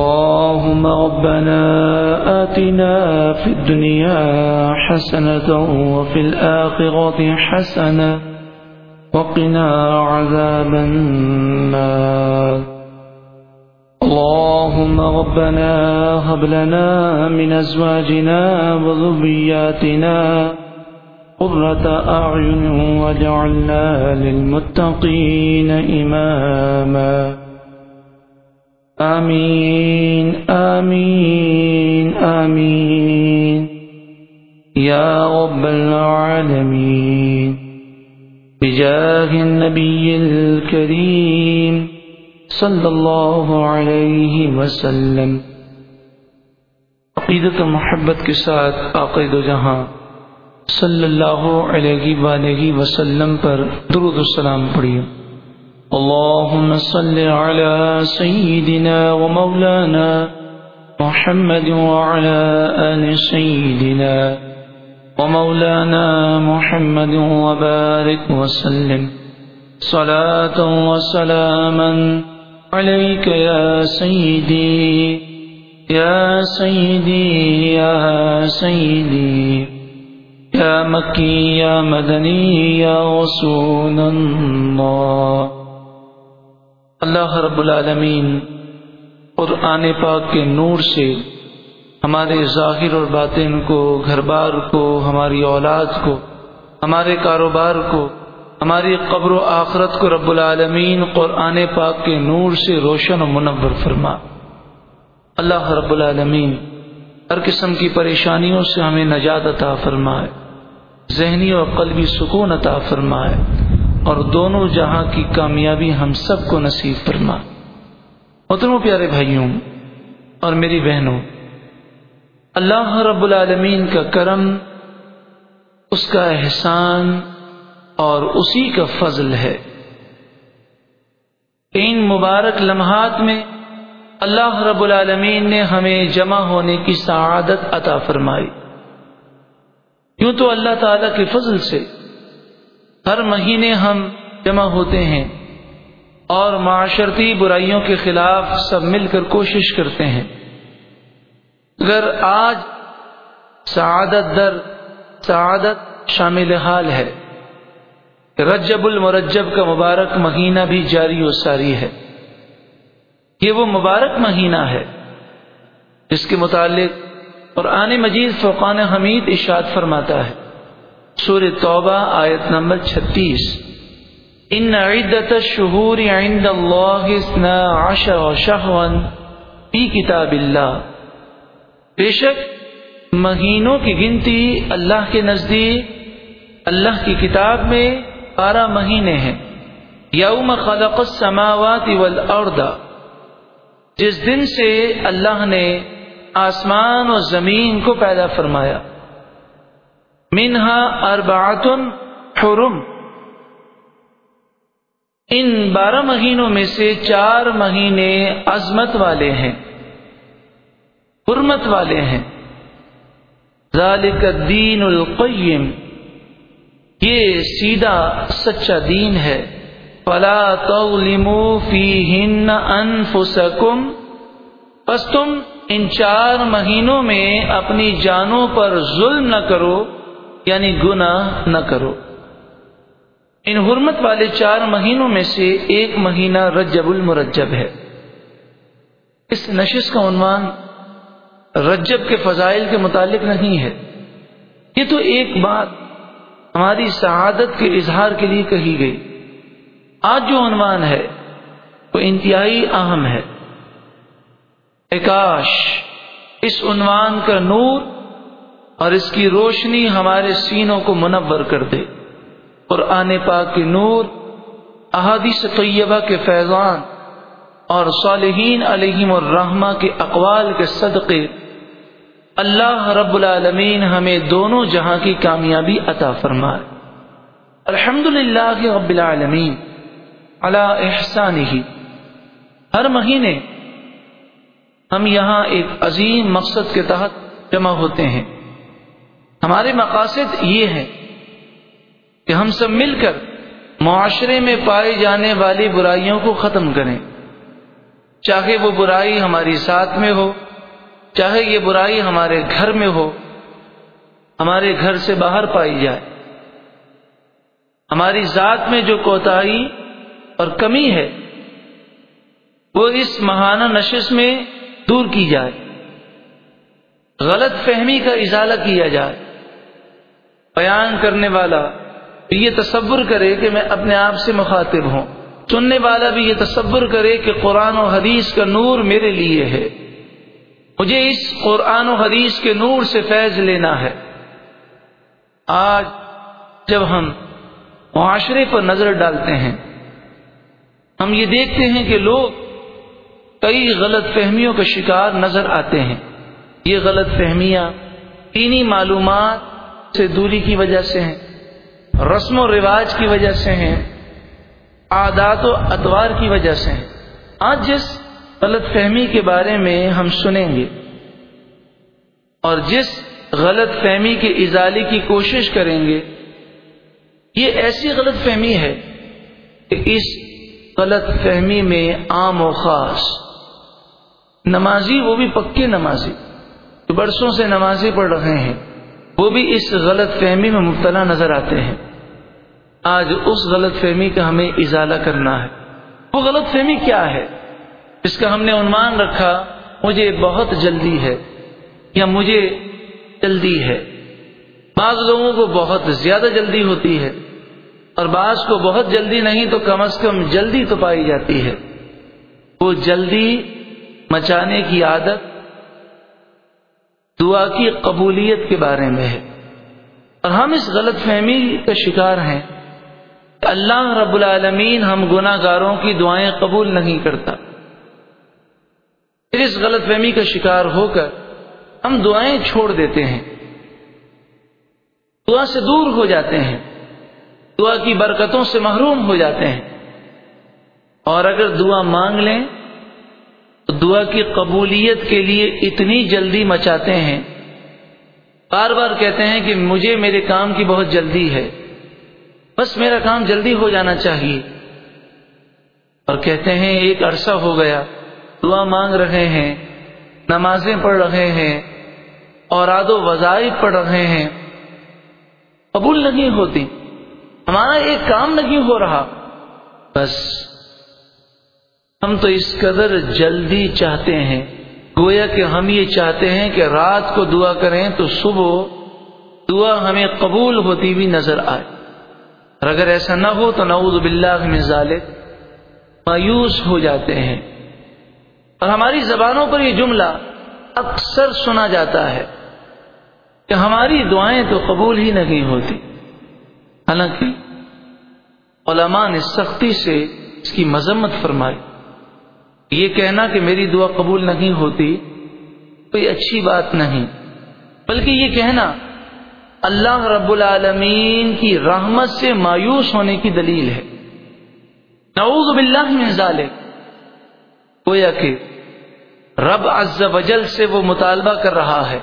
اللهم ربنا آتنا في الدنيا حسنة وفي الآخرة حسنة وقنا عذاب النار. اللهم ربنا هب لنا من أزواجنا وذرياتنا قرة أعين واجعلنا للمتقين إماما. آمين آمين آمين يا رب العالمين بجاه النبي الكريم صلى الله عليه وسلم۔ عقیدت و محبت کے ساتھ عقید و جہاں صلی اللہ علیہ وآلہ وسلم پر درود السلام پڑھیے۔ اللهم صل على سيدنا ومولانا محمد وعلى آل سيدنا ومولانا محمد وبارك وسلم صلاة وسلاما عليك يا سيدي يا سيدي يا سيدي، يا مكي، يا مدني، يا رسول الله. اللہ رب العالمین قرآن پاک کے نور سے ہمارے ظاہر اور باطن کو گھر بار کو، ہماری اولاد کو، ہمارے کاروبار کو، ہماری قبر و آخرت کو رب العالمین قرآن پاک کے نور سے روشن و منور فرما۔ اللہ رب العالمین ہر قسم کی پریشانیوں سے ہمیں نجات عطا فرمائے، ذہنی اور قلبی سکون عطا فرمائے۔ اور دونوں جہاں کی کامیابی ہم سب کو نصیب فرما۔ محترموں، پیارے بھائیوں اور میری بہنوں، اللہ رب العالمین کا کرم، اس کا احسان اور اسی کا فضل ہے۔ ان مبارک لمحات میں اللہ رب العالمین نے ہمیں جمع ہونے کی سعادت عطا فرمائی۔ یوں تو اللہ تعالی کے فضل سے ہر مہینے ہم جمع ہوتے ہیں اور معاشرتی برائیوں کے خلاف سب مل کر کوشش کرتے ہیں۔ اگر آج سعادت در سعادت شامل حال ہے، رجب المرجب کا مبارک مہینہ بھی جاری و ساری ہے۔ یہ وہ مبارک مہینہ ہے جس کے متعلق قرآن مجید فقان حمید اشاد فرماتا ہے۔ سور توبہ آیت نمبر چھتیس۔ ان عدت الشہور عند اللہ اسنا عشر شہون فی کتاب اللہ بے شک مہینوں کی گنتی اللہ کے نزدیک، اللہ کی کتاب میں بارہ مہینے ہیں۔ یوم خلق السماوات والارض۔ جس دن سے اللہ نے آسمان اور زمین کو پیدا فرمایا۔ منہا اربعت حرم۔ ان بارہ مہینوں میں سے چار مہینے عظمت والے ہیں، حرمت والے ہیں۔ ذالک الدین القیم، یہ سیدھا سچا دین ہے۔ فلا تظلموا فیہن انفسکم، پس تم ان چار مہینوں میں اپنی جانوں پر ظلم نہ کرو۔ یعنی گناہ نہ کرو۔ ان حرمت والے چار مہینوں میں سے ایک مہینہ رجب المرجب ہے۔ اس نشست کا عنوان رجب کے فضائل کے متعلق نہیں ہے۔ یہ تو ایک بات ہماری سعادت کے اظہار کے لیے کہی گئی۔ آج جو عنوان ہے، وہ انتہائی اہم ہے۔ کاش اس عنوان کا نور اور اس کی روشنی ہمارے سینوں کو منور کر دے۔ قرآن پاک کے نور، احادیث طیبہ کے فیضان اور صالحین علیہم الرحمہ کے اقوال کے صدقے۔ اللہ رب العالمین ہمیں دونوں جہاں کی کامیابی عطا فرمائے۔ الحمد للہ رب العالمین اللہ احسان ہی ہر مہینے ہم یہاں ایک عظیم مقصد کے تحت جمع ہوتے ہیں۔ ہمارے مقاصد یہ ہیں کہ ہم سب مل کر معاشرے میں پائی جانے والی برائیوں کو ختم کریں۔ چاہے وہ برائی ہماری ساتھ میں ہو، چاہے یہ برائی ہمارے گھر میں ہو، ہمارے گھر سے باہر پائی جائے۔ ہماری ذات میں جو کوتاہی اور کمی ہے، وہ اس ماہانہ نشست میں دور کی جائے۔ غلط فہمی کا ازالہ کیا جائے۔ بیان کرنے والا یہ تصور کرے کہ میں اپنے آپ سے مخاطب ہوں۔ سننے والا بھی یہ تصور کرے کہ قرآن و حدیث کا نور میرے لیے ہے۔ مجھے اس قرآن و حدیث کے نور سے فیض لینا ہے۔ آج جب ہم معاشرے پر نظر ڈالتے ہیں، ہم یہ دیکھتے ہیں کہ لوگ کئی غلط فہمیوں کا شکار نظر آتے ہیں۔ یہ غلط فہمیاں تینی معلومات سے دوری کی وجہ سے ہیں، رسم و رواج کی وجہ سے ہیں، عادات و اتوار کی وجہ سے ہیں۔ آج جس غلط فہمی کے بارے میں ہم سنیں گے اور جس غلط فہمی کے ازالے کی کوشش کریں گے، یہ ایسی غلط فہمی ہے کہ اس غلط فہمی میں عام و خاص۔ نمازی وہ بھی پکے نمازی جو برسوں سے نمازی پڑھ رہے ہیں۔ وہ بھی اس غلط فہمی میں مبتلا نظر آتے ہیں۔ آج اس غلط فہمی کا ہمیں ازالہ کرنا ہے۔ وہ غلط فہمی کیا ہے؟ اس کا ہم نے عنوان رکھا، مجھے بہت جلدی ہے یا مجھے جلدی ہے۔ بعض لوگوں کو بہت زیادہ جلدی ہوتی ہے اور بعض کو بہت جلدی نہیں تو کم از کم جلدی تو پائی جاتی ہے۔ وہ جلدی مچانے کی عادت دعا کی قبولیت کے بارے میں ہے۔ اور ہم اس غلط فہمی کا شکار ہیں۔ کہ اللہ رب العالمین ہم گناہ گاروں کی دعائیں قبول نہیں کرتا۔ پھر اس غلط فہمی کا شکار ہو کر ہم دعائیں چھوڑ دیتے ہیں۔ دعا سے دور ہو جاتے ہیں۔ دعا کی برکتوں سے محروم ہو جاتے ہیں۔ اور اگر دعا مانگ لیں دعا کی قبولیت کے لیے اتنی جلدی مچاتے ہیں۔ بار بار کہتے ہیں کہ مجھے میرے کام کی بہت جلدی ہے۔ بس میرا کام جلدی ہو جانا چاہیے۔ اور کہتے ہیں ایک عرصہ ہو گیا۔ دعا مانگ رہے ہیں۔ نمازیں پڑھ رہے ہیں۔ اور آد و وظائف پڑھ رہے ہیں۔ قبول نہیں ہوتی۔ ہمارا ایک کام نہیں ہو رہا۔ بس ہم تو اس قدر جلدی چاہتے ہیں، گویا کہ ہم یہ چاہتے ہیں کہ رات کو دعا کریں تو صبح دعا ہمیں قبول ہوتی بھی نظر آئے۔ اور اگر ایسا نہ ہو تو نعوذ باللہ من ذالک، مایوس ہو جاتے ہیں۔ اور ہماری زبانوں پر یہ جملہ اکثر سنا جاتا ہے کہ ہماری دعائیں تو قبول ہی نہیں ہوتی۔ حالانکہ علماء نے سختی سے اس کی مذمت فرمائی۔ یہ کہنا کہ میری دعا قبول نہیں ہوتی، کوئی اچھی بات نہیں۔ بلکہ یہ کہنا، اللہ رب العالمین کی رحمت سے مایوس ہونے کی دلیل ہے۔ نعوذ باللہ من ذالک۔ گویا کہ رب عز وجل سے وہ مطالبہ کر رہا ہے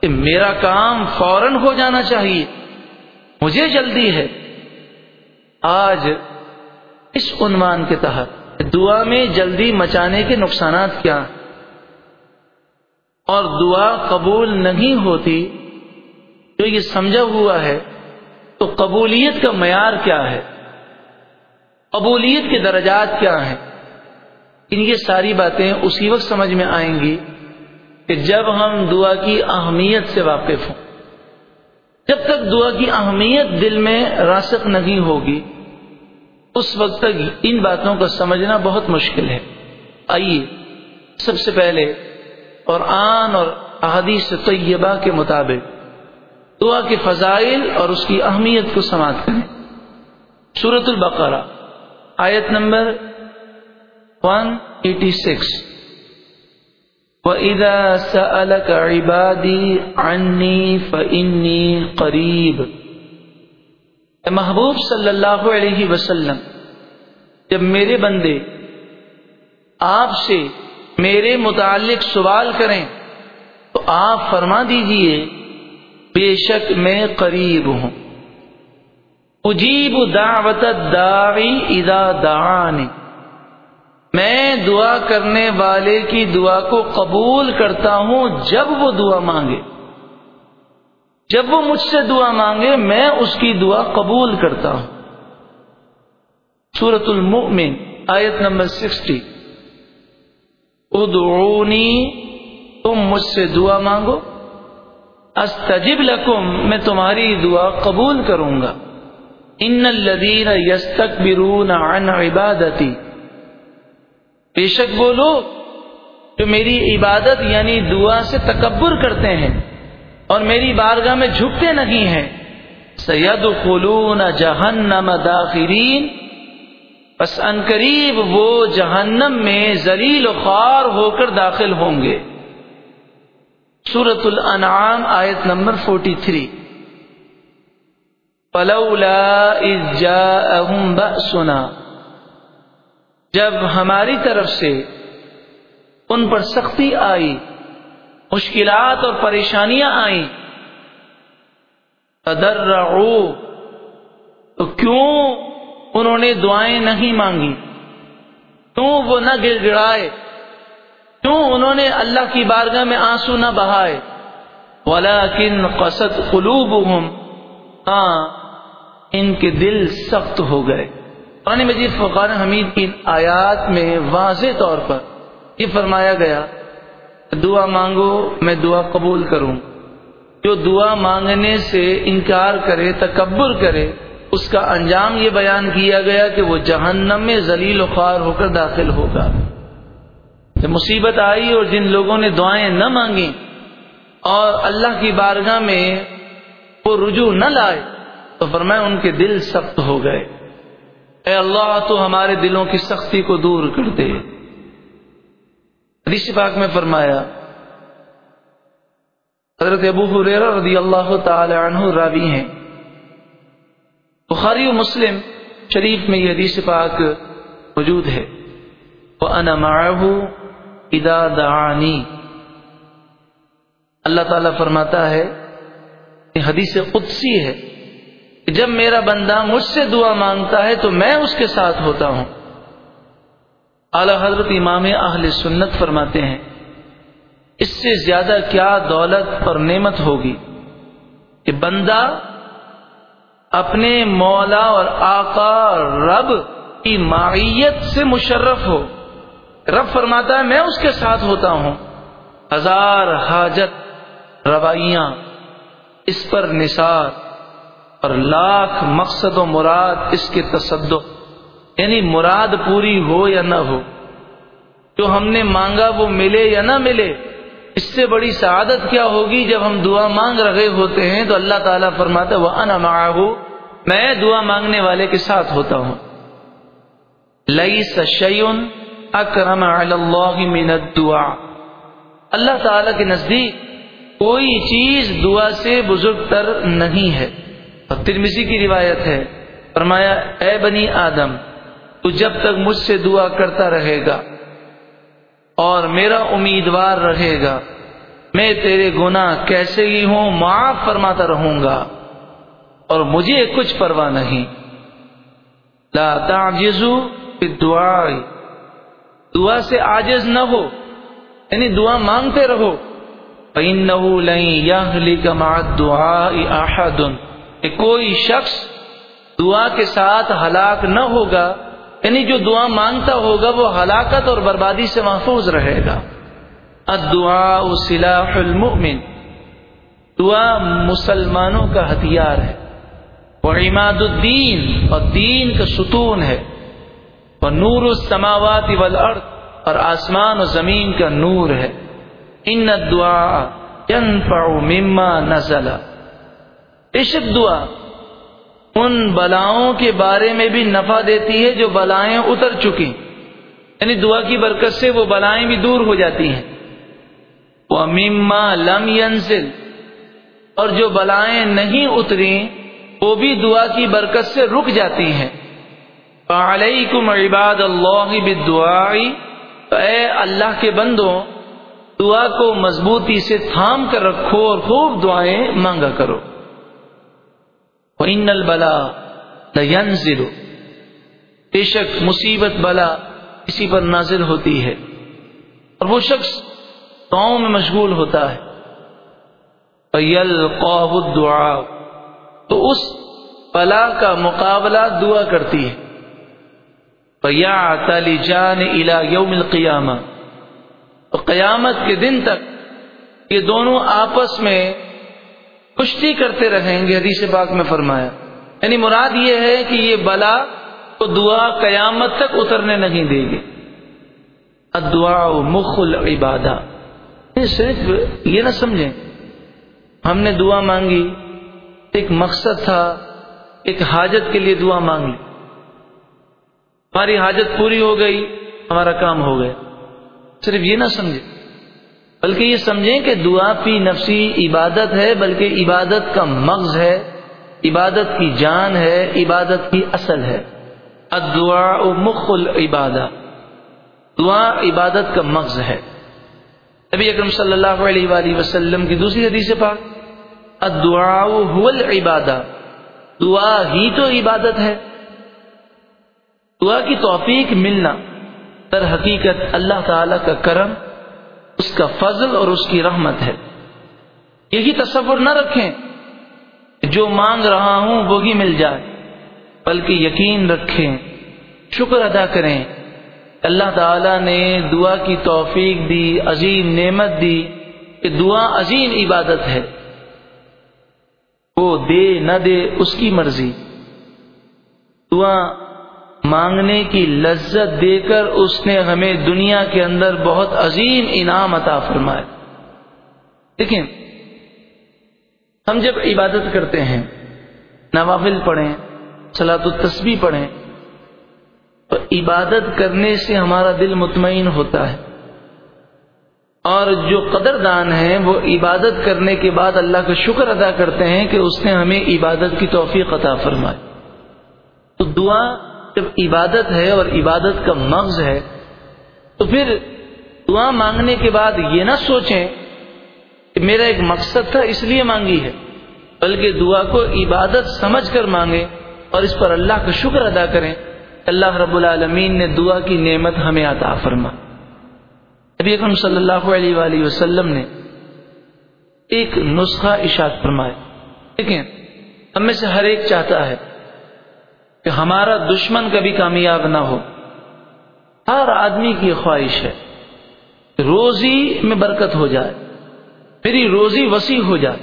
کہ میرا کام فوراً ہو جانا چاہیے۔ مجھے جلدی ہے۔ آج اس عنوان کے تحت دعا میں جلدی مچانے کے نقصانات کیا؟ اور دعا قبول نہیں ہوتی جو یہ سمجھا ہوا ہے، تو قبولیت کا معیار کیا ہے؟ قبولیت کے درجات کیا ہیں؟ ان یہ ساری باتیں اسی وقت سمجھ میں آئیں گی کہ جب ہم دعا کی اہمیت سے واقف ہوں۔ جب تک دعا کی اہمیت دل میں راسک نہیں ہوگی اس وقت تک ان باتوں کو سمجھنا بہت مشکل ہے۔ آئیے سب سے پہلے اور آن اور احادیث طیبہ کے مطابق دعا کے فضائل اور اس کی اہمیت کو سماعت کریں۔ سورت البقرہ، آیت نمبر 186 وَإِذَا سَأَلَكَ عِبَادِي عَنِّي فَإِنِّي قَرِيبٌ۔ محبوب صلی اللہ علیہ وسلم، جب میرے بندے آپ سے میرے متعلق سوال کریں، تو آپ فرما دیجیے، بے شک میں قریب ہوں۔ اجیب دعوت داعی اذا دعانی۔ میں دعا کرنے والے کی دعا کو قبول کرتا ہوں جب وہ دعا مانگے۔ جب وہ مجھ سے دعا مانگے، میں اس کی دعا قبول کرتا ہوں۔ سورت المؤمن، آیت نمبر سکسٹی۔ ادعونی، تم مجھ سے دعا مانگو۔ استجب لکم، میں تمہاری دعا قبول کروں گا۔ ان الذین یستکبرون عن عبادتی۔ بے شک وہ لوگ جو میری عبادت یعنی دعا سے تکبر کرتے ہیں۔ اور میری بارگاہ میں جھکتے نہیں ہیں۔ سید خلون جہنم داخرین۔ بس ان قریب وہ جہنم میں ذلیل و خوار ہو کر داخل ہوں گے۔ سورت الانعام آیت نمبر فورٹی تھری پلولا سنا جب ہماری طرف سے ان پر سختی آئی مشکلات اور پریشانیاں آئیں۔ ادر تو کیوں انہوں نے دعائیں نہیں مانگی؟ کیوں وہ نہ گر گڑائے کیوں انہوں نے اللہ کی بارگاہ میں آنسو نہ بہائے؟ ولا کن قصد قلوب ہاں ان کے دل سخت ہو گئے۔ قرآن مجید فقان حمید کی آیات میں واضح طور پر یہ فرمایا گیا دعا مانگو، میں دعا قبول کروں۔ جو دعا مانگنے سے انکار کرے، تکبر کرے، اس کا انجام یہ بیان کیا گیا کہ وہ جہنم میں ذلیل و خوار ہو کر داخل ہوگا۔ جب مصیبت آئی اور جن لوگوں نے دعائیں نہ مانگی اور اللہ کی بارگاہ میں وہ رجوع نہ لائے، تو فرمائے ان کے دل سخت ہو گئے۔ اے اللہ، تو ہمارے دلوں کی سختی کو دور کر دے۔ حدیث پاک میں فرمایا، حضرت ابو حریر رضی اللہ تعالی عنہ راوی ہیں۔ بخاری و مسلم شریف میں یہ حدیث پاک موجود ہے۔ وہ انماح ادا دعانی اللہ تعالی فرماتا ہے کہ حدیث قدسی ہے کہ جب میرا بندہ مجھ سے دعا مانگتا ہے تو میں اس کے ساتھ ہوتا ہوں۔ اعلی حضرت امام اہل سنت فرماتے ہیں، اس سے زیادہ کیا دولت اور نعمت ہوگی؟ کہ بندہ اپنے مولا اور آقا رب کی معیت سے مشرف ہو۔ رب فرماتا ہے، میں اس کے ساتھ ہوتا ہوں۔ ہزار حاجت روائیاں اس پر نثار اور لاکھ مقصد و مراد اس کے تصدق۔ یعنی مراد پوری ہو یا نہ ہو، جو ہم نے مانگا وہ ملے یا نہ ملے، اس سے بڑی سعادت کیا ہوگی؟ جب ہم دعا مانگ رہے ہوتے ہیں تو اللہ تعالیٰ فرماتا وہ ان میں دعا مانگنے والے کے ساتھ ہوتا ہوں۔ لئی سشیون اکرم اللہ من الدعا اللہ تعالی کے نزدیک کوئی چیز دعا سے بزرگ تر نہیں ہے۔ اور ترمزی کی روایت ہے، فرمایا، اے بنی آدم تو جب تک مجھ سے دعا کرتا رہے گا اور میرا امیدوار رہے گا، میں تیرے گناہ کیسے ہی ہوں، معاف فرماتا رہوں گا اور مجھے کچھ پرواہ نہیں۔ لا تعجزو دعا دعا سے آجز نہ ہو یعنی دعا مانگتے رہو۔ فَإِنَّهُ لَن يَهْلِكَ مَعَ الدُّعَاءِ أَحَدٌ۔ کوئی شخص دعا کے ساتھ ہلاک نہ ہوگا یعنی جو دعا مانگتا ہوگا وہ ہلاکت اور بربادی سے محفوظ رہے گا۔ الدعاء سلاح المؤمن۔ دعا مسلمانوں کا ہتھیار ہے۔ وہ عماد الدین۔ اور دین کا ستون ہے۔ وہ نور السماوات والارض۔ اور آسمان و زمین کا نور ہے۔ ان دعا ينفع مما نزل۔ عشق دعا ان بلاؤں کے بارے میں بھی نفع دیتی ہے جو بلائیں اتر چکی یعنی دعا کی برکت سے وہ بلائیں بھی دور ہو جاتی ہیں۔ وہ لم اور جو بلائیں نہیں اتری وہ بھی دعا کی برکت سے رک جاتی ہیں۔ علیکم عباد اللہ بدعائی اے اللہ کے بندوں، دعا کو مضبوطی سے تھام کر رکھو اور خوب دعائیں مانگا کرو۔ ان البلا لینزل بے شک مصیبت بلا کسی پر نازل ہوتی ہے۔ اور وہ شخص دعاؤں میں مشغول ہوتا ہے۔ دعا تو اس بلا کا مقابلہ دعا کرتی ہے۔ یا تالی جان الا یوم القیامہ قیامت کے دن تک یہ دونوں آپس میں کشتی کرتے رہیں گے، حدیث پاک میں فرمایا۔ یعنی مراد یہ ہے کہ یہ بلا تو دعا قیامت تک اترنے نہیں دے گی۔ دعا مخ العبادہ۔ یعنی صرف یہ نہ سمجھیں، ہم نے دعا مانگی، ایک مقصد تھا، ایک حاجت کے لیے دعا مانگ لی ہماری حاجت پوری ہو گئی، ہمارا کام ہو گیا۔ صرف یہ نہ سمجھے بلکہ یہ سمجھیں کہ دعا پی نفسی عبادت ہے، بلکہ عبادت کا مغز ہے، عبادت کی جان ہے، عبادت کی اصل ہے۔ ادعا مخ العبادہ۔ دعا عبادت کا مغز ہے۔ نبی اکرم صلی اللہ علیہ وآلہ وسلم کی دوسری حدیث پاک۔ ادعا العبادہ۔ دعا ہی تو عبادت ہے۔ دعا کی توفیق ملنا۔ در حقیقت اللہ تعالی کا کرم اس کا فضل اور اس کی رحمت ہے۔ یہی تصور نہ رکھیں جو مانگ رہا ہوں وہی مل جائے، بلکہ یقین رکھیں، شکر ادا کریں۔ اللہ تعالی نے دعا کی توفیق دی، عظیم نعمت دی کہ دعا عظیم عبادت ہے۔ وہ دے نہ دے اس کی مرضی۔ دعا مانگنے کی لذت دے کر اس نے ہمیں دنیا کے اندر بہت عظیم انعام عطا فرمائے۔ دیکھیں ہم جب عبادت کرتے ہیں، نوافل پڑھیں سلاۃ التسبیح پڑھیں، تو عبادت کرنے سے ہمارا دل مطمئن ہوتا ہے۔ اور جو قدر دان ہیں، وہ عبادت کرنے کے بعد اللہ کا شکر ادا کرتے ہیں کہ اس نے ہمیں عبادت کی توفیق عطا فرمائی۔ تو دعا جب عبادت ہے اور عبادت کا مغز ہے، تو پھر دعا مانگنے کے بعد یہ نہ سوچیں کہ میرا ایک مقصد تھا اس لیے مانگی ہے، بلکہ دعا کو عبادت سمجھ کر مانگے اور اس پر اللہ کا شکر ادا کریں۔ اللہ رب العالمین نے دعا کی نعمت ہمیں عطا فرما۔ ابھی اکرم صلی اللہ علیہ وآلہ وسلم نے ایک نسخہ اشاد فرمایا۔ دیکھیں، ہم میں سے ہر ایک چاہتا ہے کہ ہمارا دشمن کبھی کامیاب نہ ہو۔ ہر آدمی کی خواہش ہے روزی میں برکت ہو جائے میری روزی وسیع ہو جائے۔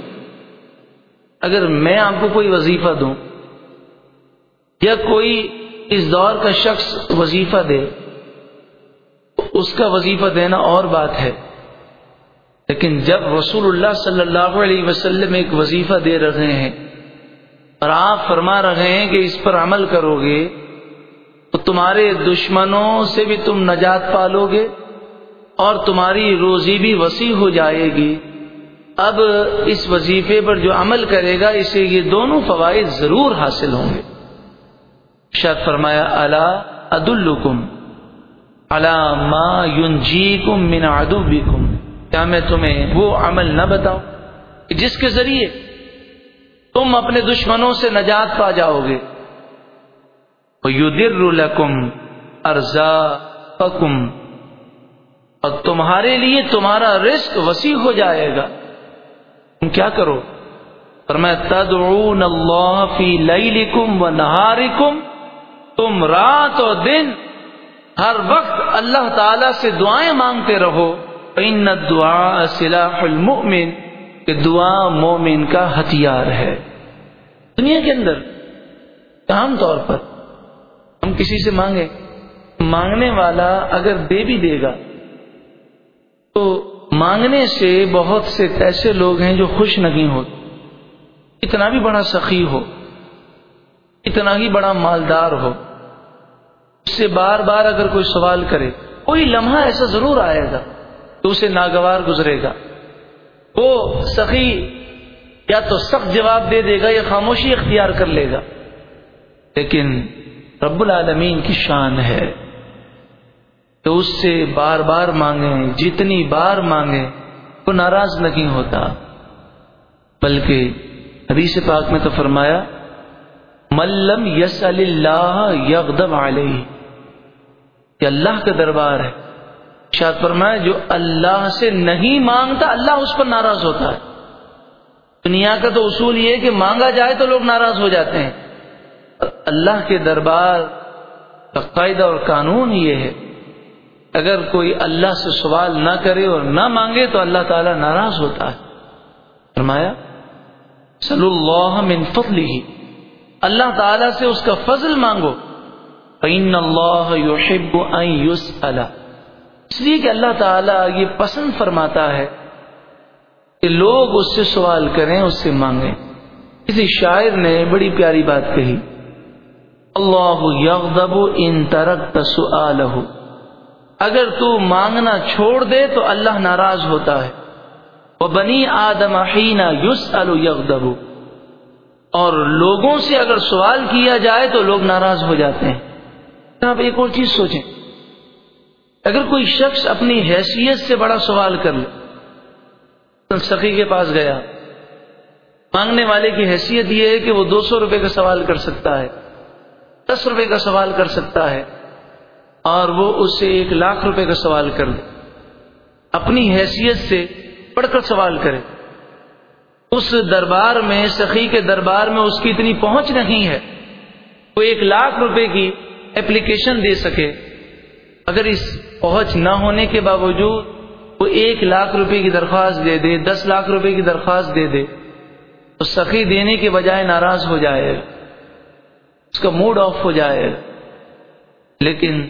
اگر میں آپ کو کوئی وظیفہ دوں یا کوئی اس دور کا شخص وظیفہ دے اس کا وظیفہ دینا اور بات ہے۔ لیکن جب رسول اللہ صلی اللہ علیہ وسلم ایک وظیفہ دے رہے ہیں اور آپ فرما رہے ہیں کہ اس پر عمل کرو گے، تو تمہارے دشمنوں سے بھی تم نجات پالو گے اور تمہاری روزی بھی وسیع ہو جائے گی۔ اب اس وظیفے پر جو عمل کرے گا، اسے یہ دونوں فوائد ضرور حاصل ہوں گے۔ شاید فرمایا اللہ عد الکم اللہ ما جی کم مینا کیا میں تمہیں وہ عمل نہ بتاؤں؟ جس کے ذریعے تم اپنے دشمنوں سے نجات پا جاؤ گے۔ الکم ارزا اور تمہارے لیے تمہارا رزق وسیع ہو جائے گا۔ تم کیا کرو؟ اور میں تدعون اللہ فی لیلکم و نہارکم تم رات اور دن ہر وقت اللہ تعالی سے دعائیں مانگتے رہو۔ ان دعا سلاح المؤمن۔ کہ دعا مومن کا ہتھیار ہے۔ دنیا کے اندر عام طور پر ہم کسی سے مانگے مانگنے والا اگر دے بھی دے گا، تو مانگنے سے بہت سے ایسے لوگ ہیں جو خوش نہیں ہوتے اتنا بھی بڑا سخی ہو، اتنا ہی بڑا مالدار ہو۔ اس سے بار بار اگر کوئی سوال کرے، کوئی لمحہ ایسا ضرور آئے گا تو اسے ناگوار گزرے گا۔ وہ سخی یا تو سخت جواب دے دے گا یا خاموشی اختیار کر لے گا۔ لیکن رب العالمین کی شان ہے۔ کہ اس سے بار بار مانگیں، جتنی بار مانگیں، وہ ناراض نہیں ہوتا؟ بلکہ حدیث پاک میں تو فرمایا ملم یس اللہ یغدم علیہ کہ اللہ کا دربار ہے۔ شاد فرمایا، جو اللہ سے نہیں مانگتا، اللہ اس پر ناراض ہوتا ہے۔ دنیا کا تو اصول یہ ہے کہ مانگا جائے تو لوگ ناراض ہو جاتے ہیں۔ اللہ کے دربار کا قاعدہ اور قانون یہ ہے، اگر کوئی اللہ سے سوال نہ کرے اور نہ مانگے تو اللہ تعالی ناراض ہوتا ہے۔ فرمایا صلی اللہ من فضله اللہ تعالی سے اس کا فضل مانگو۔ فإن اللہ يحب ان يسأل۔ اس لیے کہ اللہ تعالی یہ پسند فرماتا ہے کہ لوگ اس سے سوال کریں، اس سے مانگیں۔ کسی شاعر نے بڑی پیاری بات کہی، اللہ یغضب ان ترکت سؤالہ اگر تو مانگنا چھوڑ دے تو اللہ ناراض ہوتا ہے۔ وہ بنی آدم حینا یوس یغضب۔ اور لوگوں سے اگر سوال کیا جائے تو لوگ ناراض ہو جاتے ہیں۔ آپ ایک اور چیز سوچیں۔ اگر کوئی شخص اپنی حیثیت سے بڑا سوال کر لے، سخی کے پاس گیا، مانگنے والے کی حیثیت یہ ہے کہ وہ دو سو روپے کا سوال کر سکتا ہے، دس روپے کا سوال کر سکتا ہے، اور وہ اس سے ایک لاکھ روپے کا سوال کر دے اپنی حیثیت سے پڑھ کر سوال کرے۔ اس دربار میں، سخی کے دربار میں اس کی اتنی پہنچ نہیں ہے۔ وہ ایک لاکھ روپے کی اپلیکیشن دے سکے۔ اگر اس پہنچ نہ ہونے کے باوجود وہ ایک لاکھ روپے کی درخواست دے دے، دس لاکھ روپے کی درخواست دے دے، تو سخی دینے کے بجائے ناراض ہو جائے، اس کا موڈ آف ہو جائے۔ لیکن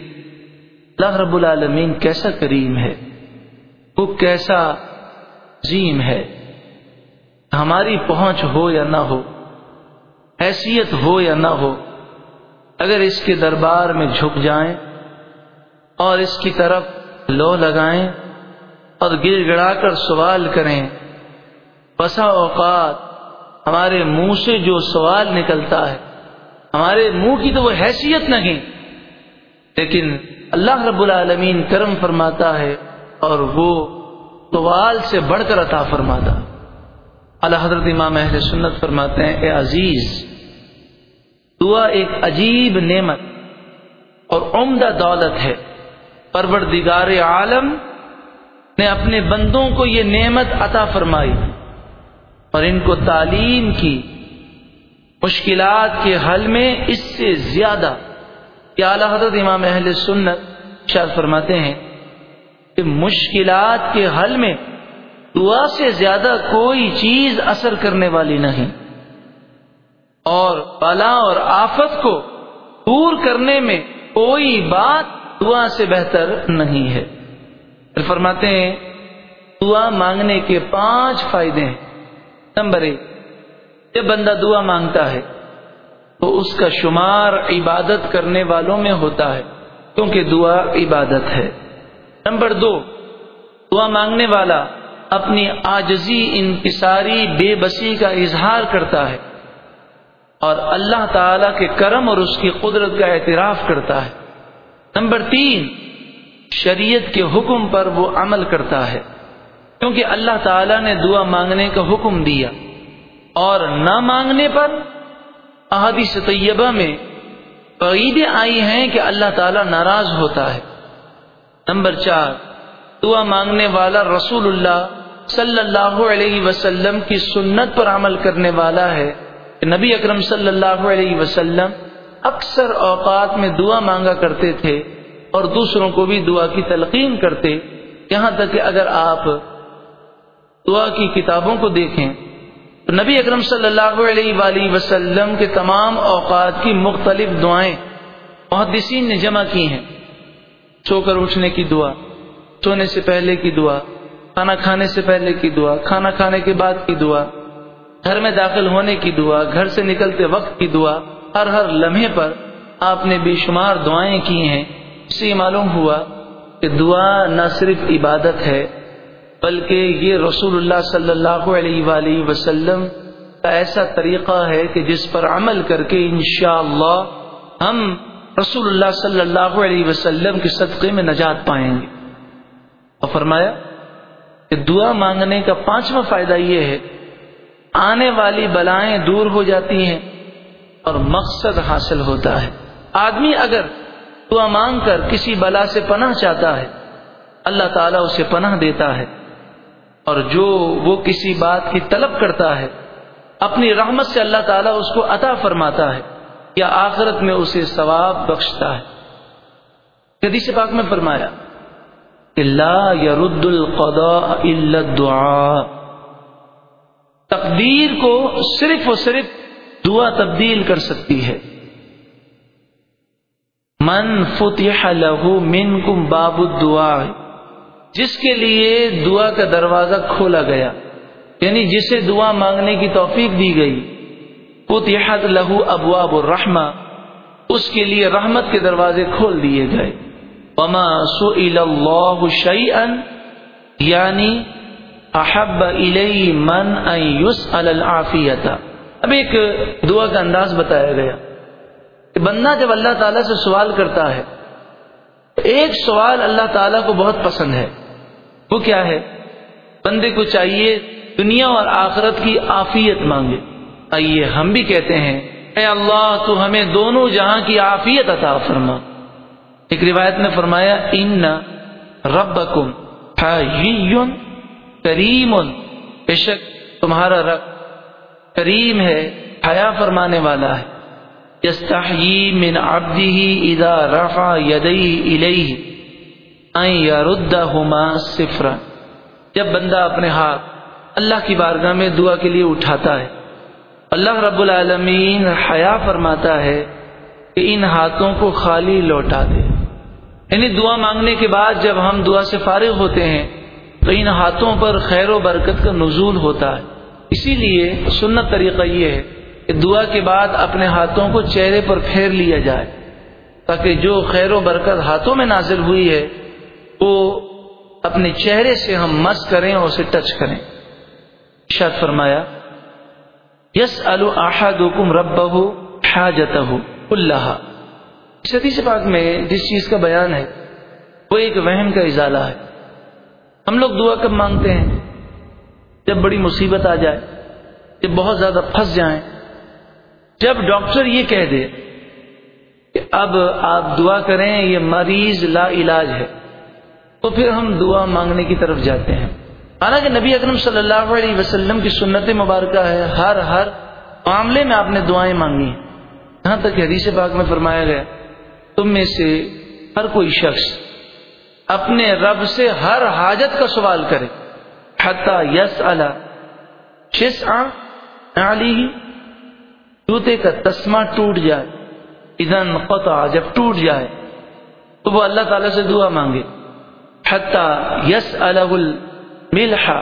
اللہ رب العالمین کیسا کریم ہے وہ کیسا عظیم ہے۔ ہماری پہنچ ہو یا نہ ہو، حیثیت ہو یا نہ ہو، اگر اس کے دربار میں جھک جائیں اور اس کی طرف لو لگائیں اور گر گڑا کر سوال کریں۔ بسا اوقات ہمارے منہ سے جو سوال نکلتا ہے، ہمارے منہ کی تو وہ حیثیت نہیں لیکن اللہ رب العالمین کرم فرماتا ہے اور وہ سوال سے بڑھ کر عطا فرماتا اللہ حضرت امام اہل سنت فرماتے ہیں، اے عزیز، دعا ایک عجیب نعمت اور عمدہ دولت ہے۔ پروردگار عالم نے اپنے بندوں کو یہ نعمت عطا فرمائی اور ان کو تعلیم کی مشکلات کے حل میں اس سے زیادہ کہ اعلی حضرت امام اہل سنت شاید فرماتے ہیں کہ مشکلات کے حل میں دعا سے زیادہ کوئی چیز اثر کرنے والی نہیں اور بلا اور آفت کو دور کرنے میں کوئی بات دعا سے بہتر نہیں ہے۔ پھر فرماتے ہیں، دعا مانگنے کے پانچ فائدے ہیں۔ نمبر ایک، جب بندہ دعا مانگتا ہے، تو اس کا شمار عبادت کرنے والوں میں ہوتا ہے، کیونکہ دعا عبادت ہے۔ نمبر دو، دعا مانگنے والا اپنی آجزی انکساری، بے بسی کا اظہار کرتا ہے اور اللہ تعالی کے کرم اور اس کی قدرت کا اعتراف کرتا ہے۔ نمبر تین، شریعت کے حکم پر وہ عمل کرتا ہے۔ کیونکہ اللہ تعالی نے دعا مانگنے کا حکم دیا۔ اور نہ مانگنے پر احادیث طیبہ میں عیدیں آئی ہیں کہ اللہ تعالی ناراض ہوتا ہے۔ نمبر چار، دعا مانگنے والا رسول اللہ صلی اللہ علیہ وسلم کی سنت پر عمل کرنے والا ہے۔ کہ نبی اکرم صلی اللہ علیہ وسلم اکثر اوقات میں دعا مانگا کرتے تھے اور دوسروں کو بھی دعا کی تلقین کرتے یہاں تک کہ اگر آپ دعا کی کتابوں کو دیکھیں تو نبی اکرم صلی اللہ علیہ وآلہ وسلم کے تمام اوقات کی مختلف دعائیں محدثین نے جمع کی ہیں۔ سو کر اٹھنے کی دعا، سونے سے پہلے کی دعا، کھانا کھانے سے پہلے کی دعا، کھانا کھانے کے بعد کی دعا، گھر میں داخل ہونے کی دعا، گھر سے نکلتے وقت کی دعا ہر ہر لمحے پر آپ نے بے شمار دعائیں کی ہیں۔ اس سے معلوم ہوا کہ دعا نہ صرف عبادت ہے، بلکہ یہ رسول اللہ صلی اللہ علیہ وآلہ وسلم کا ایسا طریقہ ہے کہ جس پر عمل کر کے انشاءاللہ ہم رسول اللہ صلی اللہ علیہ وسلم کے صدقے میں نجات پائیں گے۔ اور فرمایا کہ دعا مانگنے کا پانچواں فائدہ یہ ہے، آنے والی بلائیں دور ہو جاتی ہیں۔ اور مقصد حاصل ہوتا ہے۔ آدمی اگر دعا مانگ کر کسی بلا سے پناہ چاہتا ہے، اللہ تعالیٰ اسے پناہ دیتا ہے۔ اور جو وہ کسی بات کی طلب کرتا ہے، اپنی رحمت سے اللہ تعالیٰ اس کو عطا فرماتا ہے یا آخرت میں اسے ثواب بخشتا ہے۔ حدیث پاک میں فرمایا يرد القضاء الا الدعاء۔ تقدیر کو صرف و صرف دعا تبدیل کر سکتی ہے۔ من فتح له منکم باب الدعاء جس کے لیے دعا کا دروازہ کھولا گیا یعنی جسے دعا مانگنے کی توفیق دی گئی۔ فتحت لہو ابواب الرحمہ، اس کے لیے رحمت کے دروازے کھول دیے گئے۔ وما سئل اللہ شیئا یعنی احب الی من ان یسأل العافیت اب ایک دعا کا انداز بتایا گیا کہ بندہ جب اللہ تعالیٰ سے سوال کرتا ہے، ایک سوال اللہ تعالیٰ کو بہت پسند ہے۔ وہ کیا ہے؟ بندے کو چاہیے دنیا اور آخرت کی آفیت مانگے۔ آئیے، ہم بھی کہتے ہیں، اے اللہ، تو ہمیں دونوں جہاں کی آفیت عطا فرما۔ ایک روایت میں فرمایا، ان رب کم کریم۔ بے شک تمہارا رب کریم ہے، حیا فرمانے والا ہے۔ یستحیی من عبده اذا رفع یدیہ الیہ ان یردہما صفرا۔ جب بندہ اپنے ہاتھ اللہ کی بارگاہ میں دعا کے لیے اٹھاتا ہے، اللہ رب العالمین حیا فرماتا ہے کہ ان ہاتھوں کو خالی لوٹا دے۔ یعنی دعا مانگنے کے بعد جب ہم دعا سے فارغ ہوتے ہیں، تو ان ہاتھوں پر خیر و برکت کا نزول ہوتا ہے۔ اسی لیے سنت طریقہ یہ ہے کہ دعا کے بعد اپنے ہاتھوں کو چہرے پر پھیر لیا جائے تاکہ جو خیر و برکت ہاتھوں میں نازل ہوئی ہے، وہ اپنے چہرے سے ہم مس کریں اور اسے ٹچ کریں۔ شاد فرمایا یس الحدم رب حاجت اللہ حدیث پاک میں جس چیز کا بیان ہے، وہ ایک وہم کا اضالہ ہے۔ ہم لوگ دعا کب مانگتے ہیں؟ جب بڑی مصیبت آ جائے، جب بہت زیادہ پھنس جائیں، جب ڈاکٹر یہ کہہ دے کہ اب آپ دعا کریں، یہ مریض لا علاج ہے، تو پھر ہم دعا مانگنے کی طرف جاتے ہیں۔ حالانکہ نبی اکرم صلی اللہ علیہ وسلم کی سنت مبارکہ ہے، ہر ہر معاملے میں آپ نے دعائیں مانگی یہاں تک حدیث پاک میں فرمایا گیا، تم میں سے ہر کوئی شخص اپنے رب سے ہر حاجت کا سوال کرے۔ حتیٰ یس شس علی جوتے کا تسمہ ٹوٹ جائے ادن قطع جب ٹوٹ جائے، تو وہ اللہ تعالی سے دعا مانگے. حتیٰ یس الملحا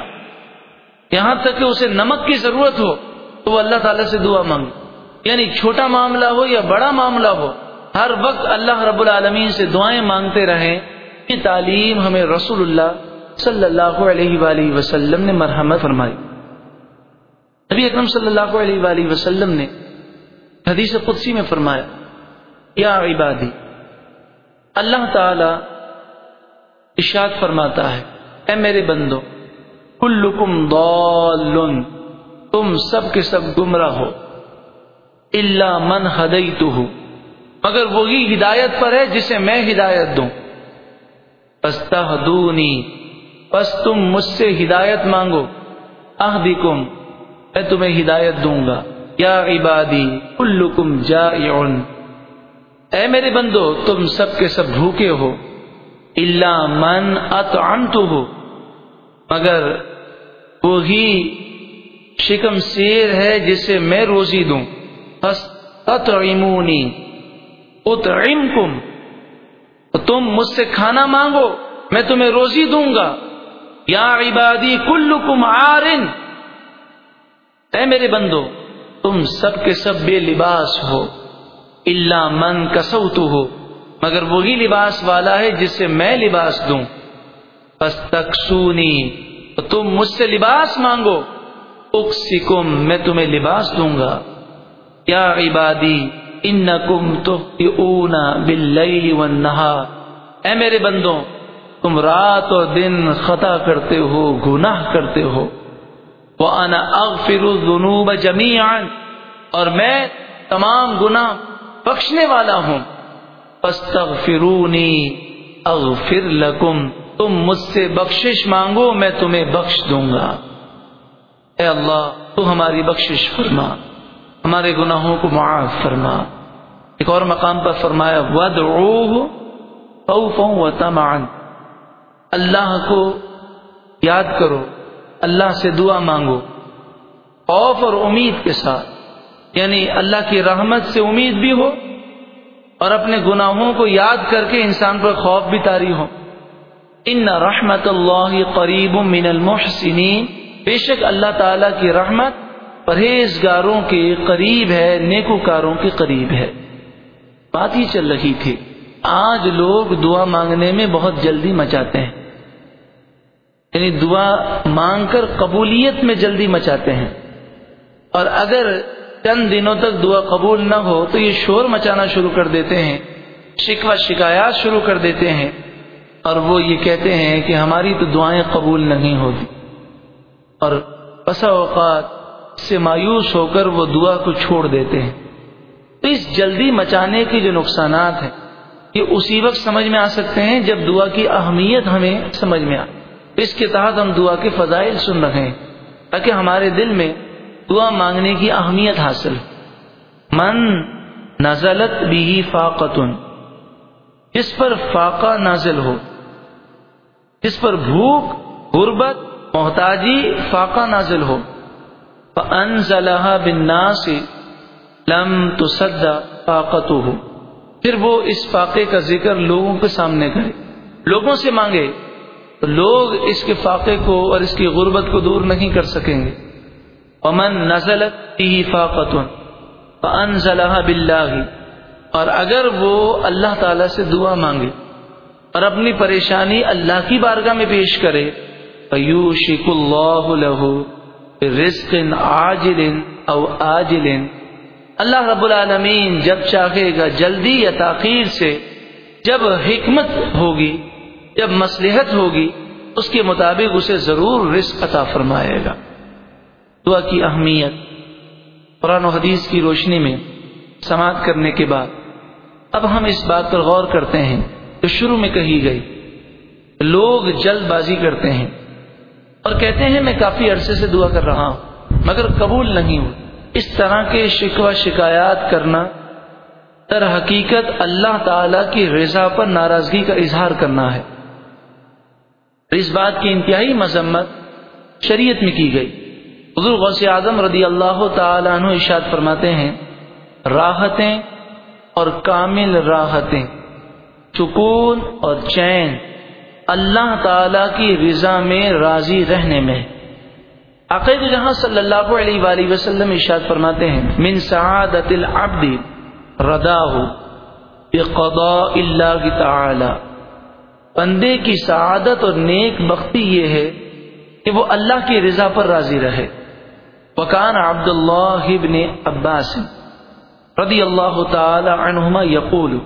یہاں تک کہ اسے نمک کی ضرورت ہو، تو وہ اللہ تعالی سے دعا مانگے. یعنی چھوٹا معاملہ ہو یا بڑا معاملہ ہو، ہر وقت اللہ رب العالمین سے دعائیں مانگتے رہیں، یہ تعلیم ہمیں رسول اللہ صلی اللہ علیہ وآلہ وسلم نے مرحمت فرمائی۔ نبی اکرم صلی اللہ علیہ وآلہ وسلم نے حدیث قدسی میں فرمایا، یا عبادی، اللہ تعالی اشاد فرماتا ہے، اے میرے بندو، کلکم ضال تم سب کے سب گمراہ ہو اللہ من ہدیتہ۔ مگر وہی ہدایت پر ہے جسے میں ہدایت دوں۔ پستہدونی بس تم مجھ سے ہدایت مانگو۔ اہدکم، میں تمہیں ہدایت دوں گا۔ یا عبادی، کلکم جائعن اے میرے بندو، تم سب کے سب بھوکے ہو۔ اللہ من اطعمتہ ہو مگر وہی شکم سیر ہے جسے میں روزی دوں۔ بس اطعمونی، اطعمکم۔ تم مجھ سے کھانا مانگو، میں تمہیں روزی دوں گا۔ یا عبادی کلکم عارن۔ اے میرے بندو، تم سب کے سب بے لباس ہو۔ اللہ من کسوت ہو مگر وہی لباس والا ہے جس سے میں لباس دوں۔ بس تک سونی تم مجھ سے لباس مانگو۔ اکسکم، میں تمہیں لباس دوں گا۔ یا عبادی، انکم تخطئون باللیل والنہار۔ اے میرے بندوں تم رات اور دن خطا کرتے ہو، گناہ کرتے ہو۔ وَأَنَا أَغْفِرُ الذُّنُوبَ جَمِيعًا۔ اور میں تمام گناہ بخشنے والا ہوں۔ فَاسْتَغْفِرُونِي اغفر لکم تم مجھ سے بخشش مانگو، میں تمہیں بخش دوں گا۔ اے اللہ، تو ہماری بخشش فرما۔ ہمارے گناہوں کو معاف فرما۔ ایک اور مقام پر فرمایا ودعوه خوفا وطمعا اللہ کو یاد کرو، اللہ سے دعا مانگو۔ خوف اور امید کے ساتھ یعنی اللہ کی رحمت سے امید بھی ہو اور اپنے گناہوں کو یاد کر کے انسان پر خوف بھی تاری ہو۔ ان رحمت اللہ قریب من المحسنین۔ بے شک اللہ تعالی کی رحمت پرہیزگاروں کے قریب ہے، نیکوکاروں کے قریب ہے۔ بات ہی چل رہی تھی، آج لوگ دعا مانگنے میں بہت جلدی مچاتے ہیں۔ یعنی دعا مانگ کر قبولیت میں جلدی مچاتے ہیں۔ اور اگر چند دنوں تک دعا قبول نہ ہو تو یہ شور مچانا شروع کر دیتے ہیں، شکوہ شکایات شروع کر دیتے ہیں۔ اور وہ یہ کہتے ہیں کہ ہماری تو دعائیں قبول نہیں ہوتی۔ اور بسا اوقات سے مایوس ہو کر وہ دعا کو چھوڑ دیتے ہیں۔ تو اس جلدی مچانے کے جو نقصانات ہیں، یہ اسی وقت سمجھ میں آ سکتے ہیں جب دعا کی اہمیت ہمیں سمجھ میں آ۔ اس کے تحت ہم دعا کے فضائل سن رہے ہیں، تاکہ ہمارے دل میں دعا مانگنے کی اہمیت حاصل من نزلت بھی فاقتن جس پر فاقہ نازل ہو۔ جس پر بھوک، غربت، محتاجی فاقہ نازل ہو۔ انزلہ بن سے لم تو سدا ہو پھر وہ اس فاقے کا ذکر لوگوں کے سامنے کرے۔ لوگوں سے مانگے۔ لوگ اس کے فاقے کو اور اس کی غربت کو دور نہیں کر سکیں گے۔ امن نزلت فاقت انزلہ بلّہ اور اگر وہ اللہ تعالی سے دعا مانگے اور اپنی پریشانی اللہ کی بارگاہ میں پیش کرے شک اللہ لہو رزق عاجل او آجل۔ اللہ رب العالمین جب چاہے گا جلدی یا تاخیر سے جب حکمت ہوگی جب مصلحت ہوگی، اس کے مطابق اسے ضرور رزق عطا فرمائے گا۔ دعا کی اہمیت۔ قرآن و حدیث کی روشنی میں سماعت کرنے کے بعد، اب ہم اس بات پر غور کرتے ہیں جو شروع میں کہی گئی۔ لوگ جلد بازی کرتے ہیں اور کہتے ہیں، میں کافی عرصے سے دعا کر رہا ہوں، مگر قبول نہیں ہوں۔ اس طرح کے شکوہ شکایات کرنا در حقیقت اللہ تعالی کی رضا پر ناراضگی کا اظہار کرنا ہے۔ اس بات کی انتہائی مذمت شریعت میں کی گئی۔ حضور غوث اعظم رضی اللہ تعالیٰ عنہ اشاد فرماتے ہیں، راحتیں اور کامل راحتیں، سکون اور چین اللہ تعالی کی رضا میں راضی رہنے میں عقید جہاں صلی اللہ علیہ وآلہ وسلم ارشاد فرماتے ہیں، من سعادت العبد رداہ بقضاء اللہ تعالی۔ بندے کی سعادت اور نیک بختی یہ ہے کہ وہ اللہ کی رضا پر راضی رہے۔ وکان عبد اللہ ابن عباس رضی اللہ تعالی عنہما یقول،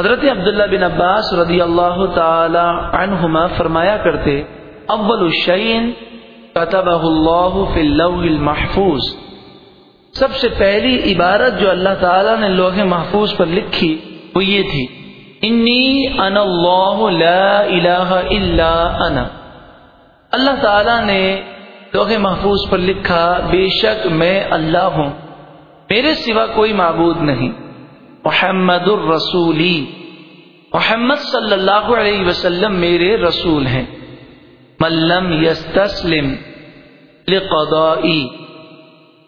حضرت عبداللہ بن عباس رضی اللہ تعالی عنہما فرمایا کرتے، اول الشین اللہ فی اللوح المحفوظ۔ سب سے پہلی عبارت جو اللہ تعالیٰ نے لوح محفوظ پر لکھی وہ یہ تھی۔ انی ان اللہ لا الہ الا انا اللہ تعالیٰ نے لوح محفوظ پر لکھا بے شک میں اللہ ہوں، میرے سوا کوئی معبود نہیں. محمد الرسولی محمد صلی اللہ علیہ وسلم میرے رسول ہیں. ملم یس تسلم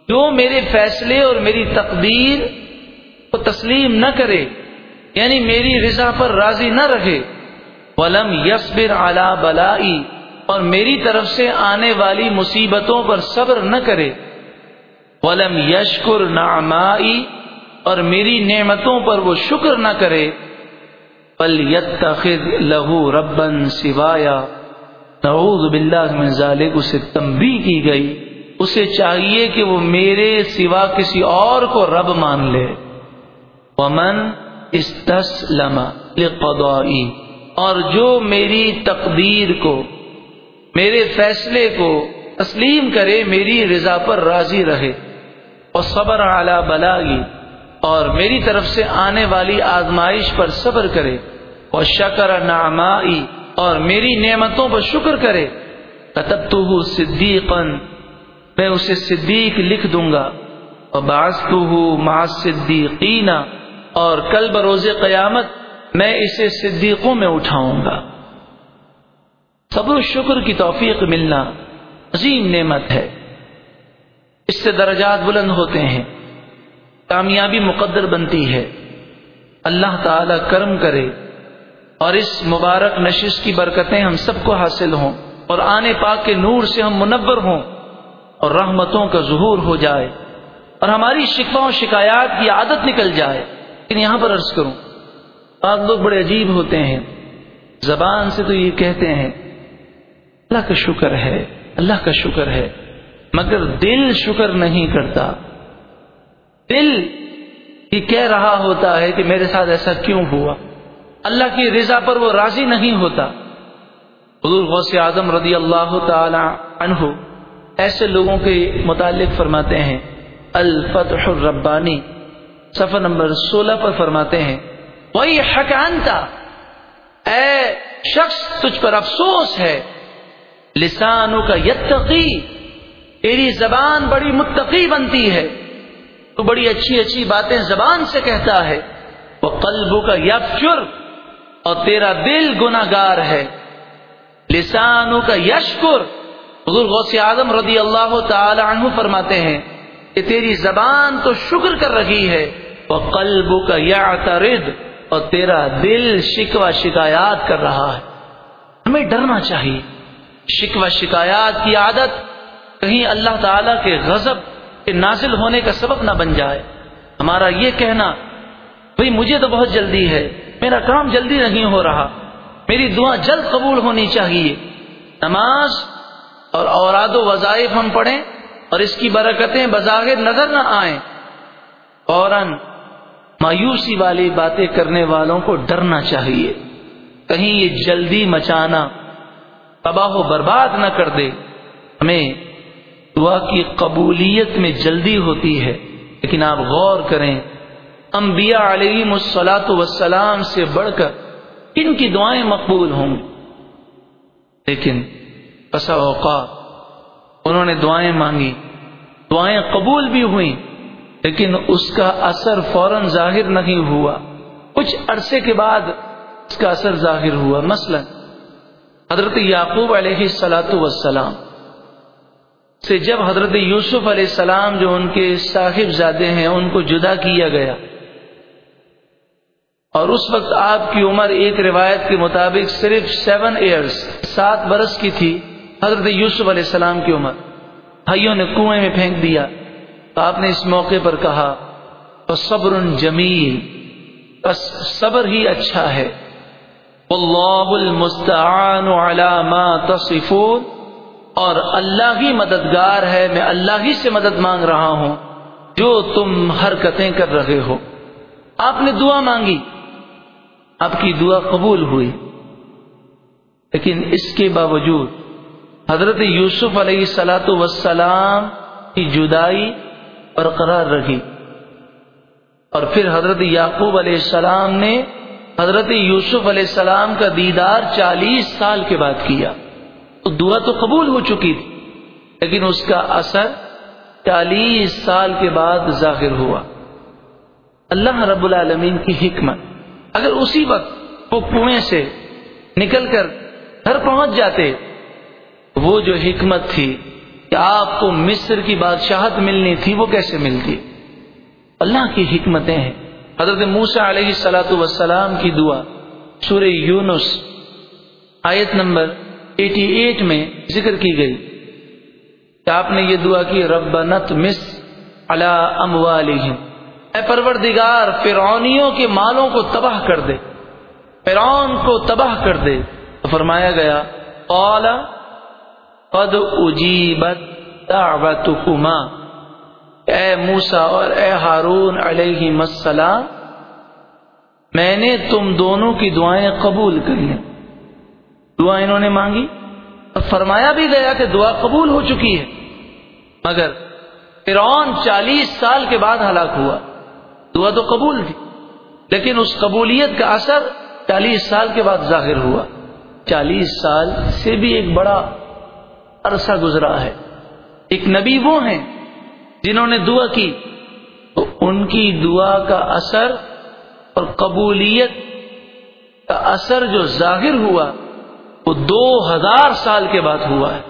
جو میرے فیصلے اور میری تقدیر کو تسلیم نہ کرے یعنی میری رضا پر راضی نہ رہے۔ ولم یسبر اعلی بلائی اور میری طرف سے آنے والی مصیبتوں پر صبر نہ کرے۔ ولم یشکر نعمائی اور میری نعمتوں پر وہ شکر نہ کرے۔ پل یت لہو ربن سوایا نعوذ باللہ من ذالک اسے تنبیہ کی گئی۔ اسے چاہیے کہ وہ میرے سوا کسی اور کو رب مان لے۔ ومن استسلم لقضائی، اور جو میری تقدیر کو، میرے فیصلے کو تسلیم کرے، میری رضا پر راضی رہے، اور صبر اعلی بلاگی اور میری طرف سے آنے والی آزمائش پر صبر کرے اور شکر نامائی اور میری نعمتوں پر شکر کرے کتب تو صدیقن میں اسے صدیق لکھ دوں گا اور باس تو مع اور کل بروز قیامت میں اسے صدیقوں میں اٹھاؤں گا۔ صبر و شکر کی توفیق ملنا عظیم نعمت ہے۔ اس سے درجات بلند ہوتے ہیں۔ کامیابی مقدر بنتی ہے۔ اللہ تعالی کرم کرے اور اس مبارک نشش کی برکتیں ہم سب کو حاصل ہوں اور آنے پاک کے نور سے ہم منور ہوں اور رحمتوں کا ظہور ہو جائے اور ہماری شکوا و شکایات کی عادت نکل جائے۔ لیکن یہاں پر عرض کروں آپ لوگ بڑے عجیب ہوتے ہیں۔ زبان سے تو یہ کہتے ہیں، اللہ کا شکر ہے، اللہ کا شکر ہے، مگر دل شکر نہیں کرتا۔ دل یہ کہہ رہا ہوتا ہے کہ میرے ساتھ ایسا کیوں ہوا؟ اللہ کی رضا پر وہ راضی نہیں ہوتا۔ حضور غوث اعظم رضی اللہ تعالی عنہ ایسے لوگوں کے متعلق فرماتے ہیں، الفتح الربانی۔ صفحہ نمبر سولہ پر فرماتے ہیں، وہی حکانتا اے شخص، تجھ پر افسوس ہے۔ لسانوں کا یتقی، تیری زبان بڑی متقی بنتی ہے۔ تو بڑی اچھی اچھی باتیں زبان سے کہتا ہے۔ وہ قلبوں کا یفجر اور تیرا دل گناگار ہے۔ لسانوں کا یشکر، حضور غوث اعظم رضی اللہ تعالی عنہ فرماتے ہیں کہ تیری زبان تو شکر کر رہی ہے۔ وہ قلب کا یا اور تیرا دل شکوا شکایات کر رہا ہے۔ ہمیں ڈرنا چاہیے۔ شکوا شکایات کی عادت کہیں اللہ تعالی کے غضب کے نازل ہونے کا سبب نہ بن جائے۔ ہمارا یہ کہنا، بھئی مجھے تو بہت جلدی ہے، میرا کام جلدی نہیں ہو رہا۔ میری دعا جلد قبول ہونی چاہیے۔ نماز اور اوراد و وظائف ہم پڑھیں۔ اور اس کی برکتیں بظاہر نظر نہ آئیں۔ فوراً مایوسی والی باتیں کرنے والوں کو ڈرنا چاہیے۔ کہیں یہ جلدی مچانا تباہ و برباد نہ کر دے۔ ہمیں دعا کی قبولیت میں جلدی ہوتی ہے۔ لیکن آپ غور کریں، انبیاء علیہ مسلاط وسلام سے بڑھ کر ان کی دعائیں مقبول ہوں لیکن بسا اوقات انہوں نے دعائیں مانگی دعائیں قبول بھی ہوئیں، لیکن اس کا اثر فوراً ظاہر نہیں ہوا۔ کچھ عرصے کے بعد اس کا اثر ظاہر ہوا۔ مثلا، حضرت یعقوب علیہ سلاۃ وسلام سے جب حضرت یوسف علیہ السلام جو ان کے صاحب زادے ہیں، ان کو جدا کیا گیا۔ اور اس وقت آپ کی عمر ایک روایت کے مطابق صرف سیون ایئرس سات برس کی تھی۔ حضرت یوسف علیہ السلام کی عمر۔ بھائیوں نے کنویں میں پھینک دیا۔ تو آپ نے اس موقع پر کہا صبر جمیل۔ بس صبر ہی اچھا ہے۔ اللہ المستعان على ما تصفون۔ اور اللہ ہی مددگار ہے، میں اللہ ہی سے مدد مانگ رہا ہوں۔ جو تم حرکتیں کر رہے ہو۔ آپ نے دعا مانگی۔ آپ کی دعا قبول ہوئی۔ لیکن اس کے باوجود حضرت یوسف علیہ سلاۃ وسلام کی جدائی برقرار رہی اور پھر حضرت یعقوب علیہ السلام نے حضرت یوسف علیہ السلام کا دیدار چالیس سال کے بعد کیا۔ تو دعا تو قبول ہو چکی تھی، لیکن اس کا اثر چالیس سال کے بعد ظاہر ہوا۔ اللہ رب العالمین کی حکمت، اگر اسی وقت وہ کنویں سے نکل کر گھر پہنچ جاتے وہ جو حکمت تھی کہ آپ کو مصر کی بادشاہت ملنی تھی، وہ کیسے ملتی؟ اللہ کی حکمتیں ہیں۔ حضرت موسا علیہ سلاۃ وسلام کی دعا سور یونس، آیت نمبر ایٹی ایٹ میں ذکر کی گئی۔ کہ آپ نے یہ دعا کی رب نت مس اللہ اے پروردگار، فرعونیوں کے مالوں کو تباہ کر دے۔ فرعون کو تباہ کر دے۔ تو فرمایا گیا، قال قد اجیبت دعوتکما اے موسا اور اے ہارون علیہ السلام، میں نے تم دونوں کی دعائیں قبول کر لی دعا انہوں نے مانگی۔ اور فرمایا بھی گیا کہ دعا قبول ہو چکی ہے۔ مگر فرعون چالیس سال کے بعد ہلاک ہوا۔ دعا تو قبول تھی، لیکن اس قبولیت کا اثر چالیس سال کے بعد ظاہر ہوا۔ چالیس سال سے بھی ایک بڑا عرصہ گزرا ہے۔ ایک نبی وہ ہیں جنہوں نے دعا کی۔ تو ان کی دعا کا اثر اور قبولیت کا اثر جو ظاہر ہوا، وہ دو ہزار سال کے بعد ہوا ہے۔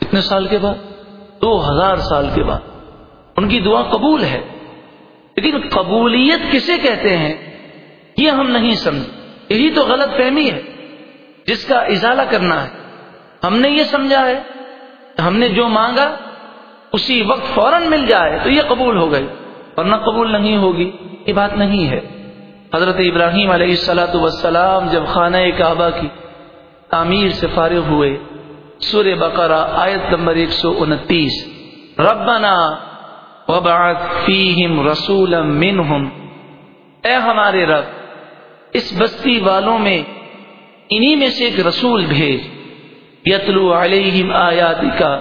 کتنے سال کے بعد؟ دو ہزار سال کے بعد۔ ان کی دعا قبول ہے۔ لیکن قبولیت کسے کہتے ہیں؟ یہ ہم نہیں سمجھ یہی تو غلط فہمی ہے۔ جس کا ازالہ کرنا ہے۔ ہم نے یہ سمجھا ہے ہم نے جو مانگا، اسی وقت فوراً مل جائے، تو یہ قبول ہو گئی۔ ورنہ قبول نہیں ہوگی، یہ بات نہیں ہے۔ حضرت ابراہیم علیہ السلاۃ وسلام جب خانہ کعبہ کی تعمیر سے فارغ ہوئے سور بقرہ آیت نمبر ایک سو انتیس۔ ربنا وبعث فیہم رسولا منہم۔ اے ہمارے رب، اس بستی والوں میں انہی میں سے ایک رسول بھیج۔ یتلو علیہم آیات کا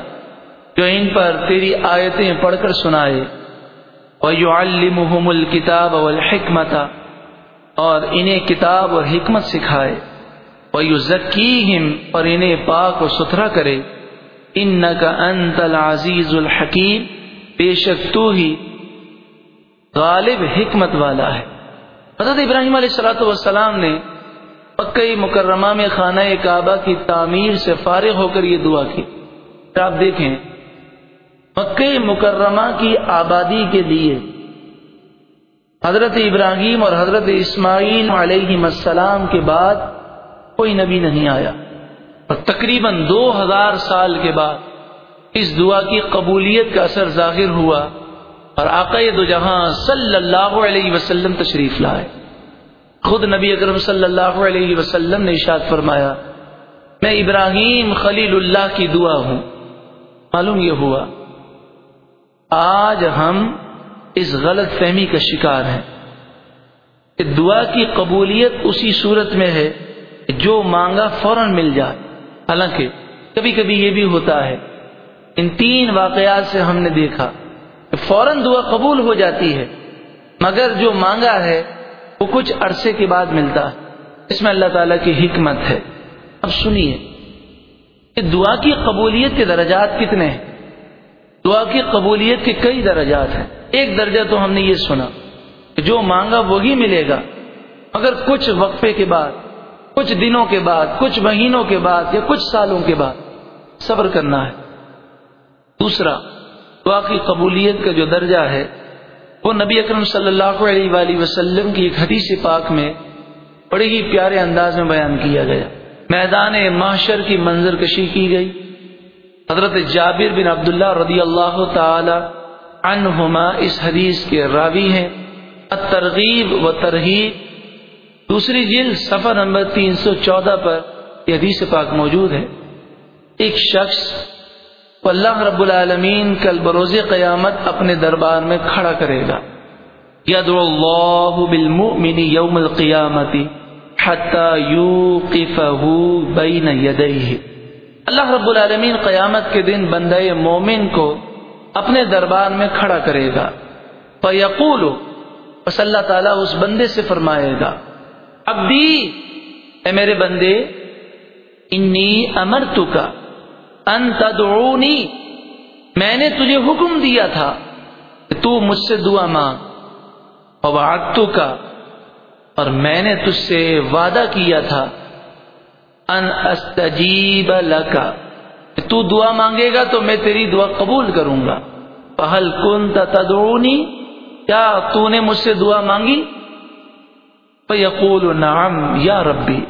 جو ان پر تیری آیتیں پڑھ کر سنائے۔ وَيُعَلِّمُهُمُ الْكِتَابَ وَالْحِكْمَةَ اور انہیں کتاب اور حکمت سکھائے۔ وَيُزَكِّيهِمْ اور انہیں پاک و ستھرا کرے۔ إِنَّكَ أَنْتَ الْعَزِيزُ الْحَكِيمُ بے شک تو ہی غالب حکمت والا ہے۔ حضرت ابراہیم علیہ السلاۃ والسلام نے مکہ مکرمہ میں خانہ کعبہ کی تعمیر سے فارغ ہو کر یہ دعا کی۔ آپ دیکھیں، مکہ مکرمہ کی آبادی کے لیے حضرت ابراہیم اور حضرت اسماعیل علیہ السلام کے بعد کوئی نبی نہیں آیا۔ اور تقریباً دو ہزار سال کے بعد اس دعا کی قبولیت کا اثر ظاہر ہوا اور آقا دو جہاں صلی اللہ علیہ وسلم تشریف لائے۔ خود نبی اکرم صلی اللہ علیہ وسلم نے اشاد فرمایا، میں ابراہیم خلیل اللہ کی دعا ہوں۔ معلوم یہ ہوا، آج ہم اس غلط فہمی کا شکار ہیں۔ کہ دعا کی قبولیت اسی صورت میں ہے جو مانگا فوراً مل جائے۔ حالانکہ کبھی کبھی یہ بھی ہوتا ہے، ان تین واقعات سے ہم نے دیکھا کہ فوراً دعا قبول ہو جاتی ہے، مگر جو مانگا ہے وہ کچھ عرصے کے بعد ملتا ہے۔ اس میں اللہ تعالیٰ کی حکمت ہے۔ اب سنیے کہ دعا کی قبولیت کے درجات کتنے ہیں؟ دعا کی قبولیت کے کئی درجات ہیں۔ ایک درجہ تو ہم نے یہ سنا کہ جو مانگا وہی ملے گا۔ مگر کچھ وقفے کے بعد، کچھ دنوں کے بعد، کچھ مہینوں کے بعد یا کچھ سالوں کے بعد صبر کرنا ہے۔ دوسرا، دعا کی قبولیت کا جو درجہ ہے وہ نبی اکرم صلی اللہ علیہ وآلہ وسلم کی ایک حدیث پاک میں بڑے ہی پیارے انداز میں بیان کیا گیا۔ میدان معاشر کی منظر کشی کی گئی۔ حضرت جابر بن عبداللہ رضی اللہ تعالی عنہما اس حدیث کے راوی ہیں۔ ترغیب و ترغیب دوسری جلد صفحہ نمبر تین سو چودہ پر یہ حدیث پاک موجود ہے۔ ایک شخص اللہ رب العالمین کل بروز قیامت اپنے دربار میں کھڑا کرے گا. ید اللہ بالمؤمن یوم القیامتی حتی یوقفہ بین یدیہ. اللہ رب العالمین قیامت کے دن بندہ مومن کو اپنے دربار میں کھڑا کرے گا. فیقول بس اللہ تعالیٰ اس بندے سے فرمائے گا اب بھی اے میرے بندے، انی امر کا ان تدعونی، میں نے تجھے حکم دیا تھا کہ تو مجھ سے دعا مانگ وبعدتو کا اور میں نے تجھ سے وعدہ کیا تھا، ان استجیب لکا کہ تو دعا مانگے گا تو میں تیری دعا قبول کروں گا۔ پہل کن تدعونی، کیا تو نے مجھ سے دعا مانگی؟ یقول نعم، یا ربی۔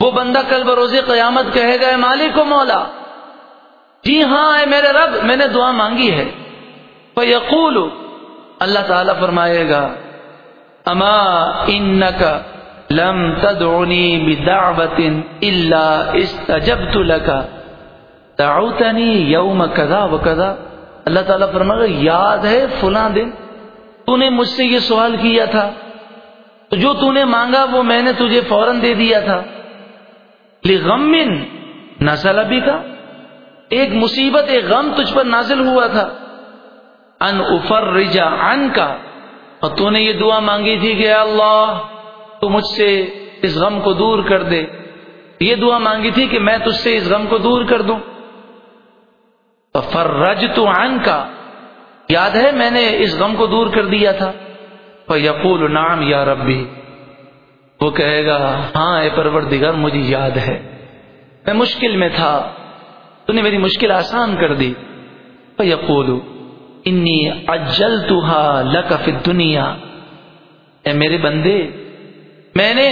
وہ بندہ کل بروز قیامت کہے گا مالک و مولا جی ہاں اے میرے رب، میں نے دعا مانگی ہے۔ یقول اللہ تعالی فرمائے گا، اما ان لم تدعنی بدعوت الا استجبت لك دعوتنی یوم کدا و کدا اللہ تعالیٰ فرمائے گا، یاد ہے فلاں دن، تو نے مجھ سے یہ سوال کیا تھا۔ جو تو نے مانگا، وہ میں نے تجھے فوراً دے دیا تھا۔ غم نسل ابھی کا ایک مصیبت، ایک غم تجھ پر نازل ہوا تھا۔ ان افر رجا ان کا اور تو نے یہ دعا مانگی تھی کہ اللہ، تو مجھ سے اس غم کو دور کر دے۔ یہ دعا مانگی تھی کہ میں تجھ سے اس غم کو دور کر دوں۔ فرج تو عن کا یاد ہے میں نے اس غم کو دور کر دیا تھا۔ یقول نام یا ربی، وہ کہے گا ہاں اے پروردگار، مجھے یاد ہے۔ میں مشکل میں تھا۔ تو نے میری مشکل آسان کر دی۔ یقول انی اجل لک دنیا اے میرے بندے، میں نے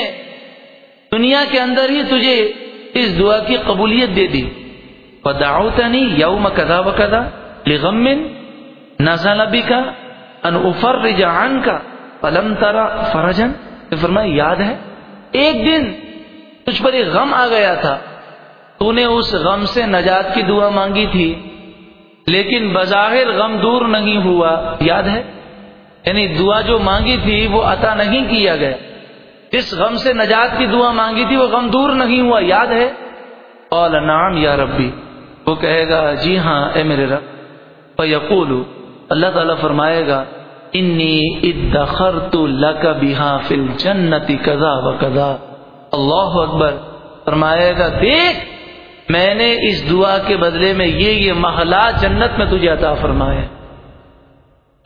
دنیا کے اندر ہی تجھے اس دعا کی قبولیت دے دی۔ ودعوتنی یوم کدا و کدا لغم نزل بکا ان افرج عنکا فلم ترا فرجن۔ فرمایا، یاد ہے، ایک دن تجھ پر ایک غم آ گیا تھا۔ تو نے اس غم سے نجات کی دعا مانگی تھی، لیکن بظاہر غم دور نہیں ہوا، یاد ہے؟ یعنی دعا جو مانگی تھی، وہ عطا نہیں کیا گیا۔ جس غم سے نجات کی دعا مانگی تھی، وہ غم دور نہیں ہوا، یاد ہے؟ اول نام یا ربی۔ وہ کہے گا جی ہاں اے میرے رب۔ یقول اللہ تعالیٰ فرمائے گا، انی ادخرت لک بہا فی الجنت کذا و کذا۔ اللہ اکبر، فرمائے گا، دیکھ میں نے اس دعا کے بدلے میں یہ یہ محلات جنت میں تجھے عطا فرمائے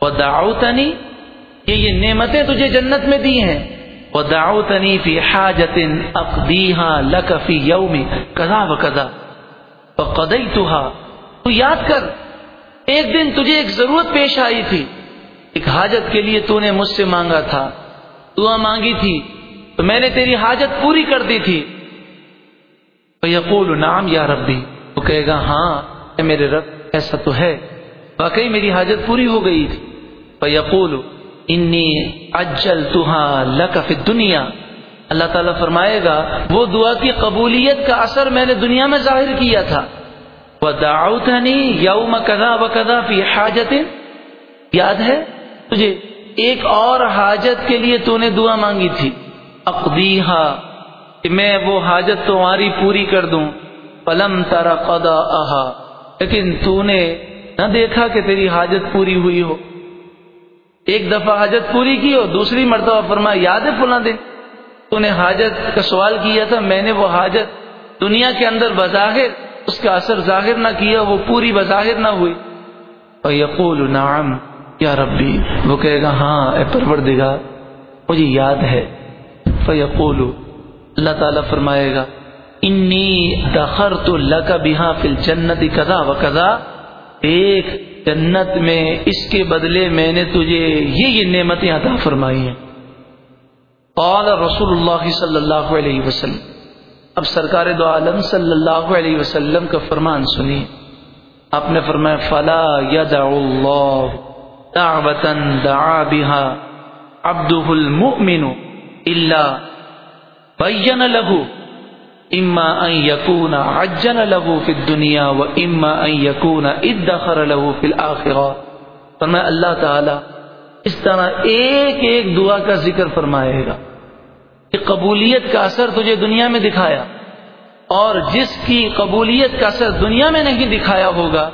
وہ دعوتنی یہ یہ نعمتیں تجھے جنت میں دی ہیں۔ وہ دعوتنی فی حاجت اقدیہا لک فی یوم کذا و کذا قدئی تو یاد کر، ایک دن تجھے ایک ضرورت پیش آئی تھی۔ ایک حاجت کے لیے تو نے مجھ سے مانگا تھا۔ دعا مانگی تھی، تو میں نے تیری حاجت پوری کر دی تھی۔ یقول نام یا ربی وہ کہے گا ہاں اے میرے رب، ایسا تو ہے۔ واقعی میری حاجت پوری ہو گئی تھی۔ یقول انی اجل تہا لکف دنیا اللہ تعالیٰ فرمائے گا، وہ دعا کی قبولیت کا اثر میں نے دنیا میں ظاہر کیا تھا۔ وہ داؤت یوم کدا و کدا فی حاجت یاد ہے؟ تجھے ایک اور حاجت کے لیے تو نے دعا مانگی تھی۔ اقدیحا کہ میں وہ حاجت تمہاری پوری کر دوں۔ پلم تارا قدا آہا لیکن تو نے نہ دیکھا کہ تیری حاجت پوری ہوئی ہو۔ ایک دفعہ حاجت پوری کی ہو دوسری مرتبہ فرما یاد ہے فلاں دن؟ تو نے حاجت کا سوال کیا تھا، میں نے وہ حاجت دنیا کے اندر بظاہر، اس کا اثر ظاہر نہ کیا، وہ پوری بظاہر نہ ہوئی۔ اور یقول نعم، یا ربی وہ کہے گا ہاں اے پروردگار، مجھے یاد ہے۔ فیقول اللہ تعالیٰ فرمائے گا انی دخر تو لکا بہا فل جنت کدا و کدا ایک جنت میں اس کے بدلے میں نے تجھے یہ یہ نعمتیں عطا فرمائی ہیں۔ قال رسول اللہ صلی اللہ علیہ وسلم۔ اب سرکار دو عالم صلی اللہ علیہ وسلم کا فرمان سنی آپ نے فرمایا، فلا یدع اللہ دعوتا دعا بها عبده المؤمن الا بین له اما ان يكون عجل له في الدنيا واما ان يكون ادخر له في الاخره فرمایا، اللہ تعالی اس طرح ایک ایک دعا کا ذکر فرمائے گا کہ قبولیت کا اثر تجھے دنیا میں دکھایا اور جس کی قبولیت کا اثر دنیا میں نہیں دکھایا ہوگا،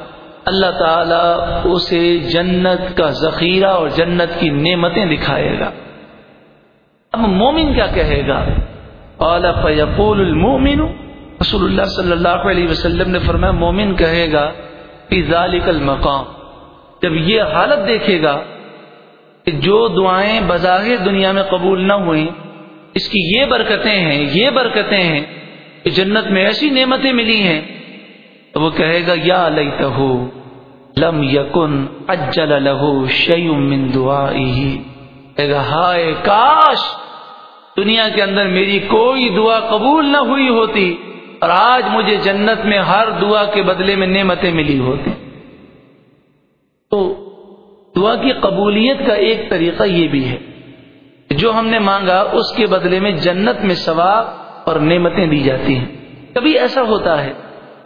اللہ تعالیٰ اسے جنت کا ذخیرہ اور جنت کی نعمتیں دکھائے گا۔ اب مومن کیا کہے گا؟ قال فیقول المومن رسول اللہ صلی اللہ علیہ وسلم نے فرمایا، مومن کہے گا، فی ذالک المقام. جب یہ حالت دیکھے گا کہ جو دعائیں بظاہر دنیا میں قبول نہ ہوئیں، اس کی یہ برکتیں ہیں، یہ برکتیں ہیں، کہ جنت میں ایسی نعمتیں ملی ہیں، تو وہ کہے گا، یا لیتہو لم یکن اجل لہو شیء من دعائه کہے گا، ہائے کاش دنیا کے اندر میری کوئی دعا قبول نہ ہوئی ہوتی اور آج مجھے جنت میں ہر دعا کے بدلے میں نعمتیں ملی ہوتی۔ تو دعا کی قبولیت کا ایک طریقہ یہ بھی ہے جو ہم نے مانگا اس کے بدلے میں جنت میں ثواب اور نعمتیں دی جاتی ہیں۔ کبھی ایسا ہوتا ہے،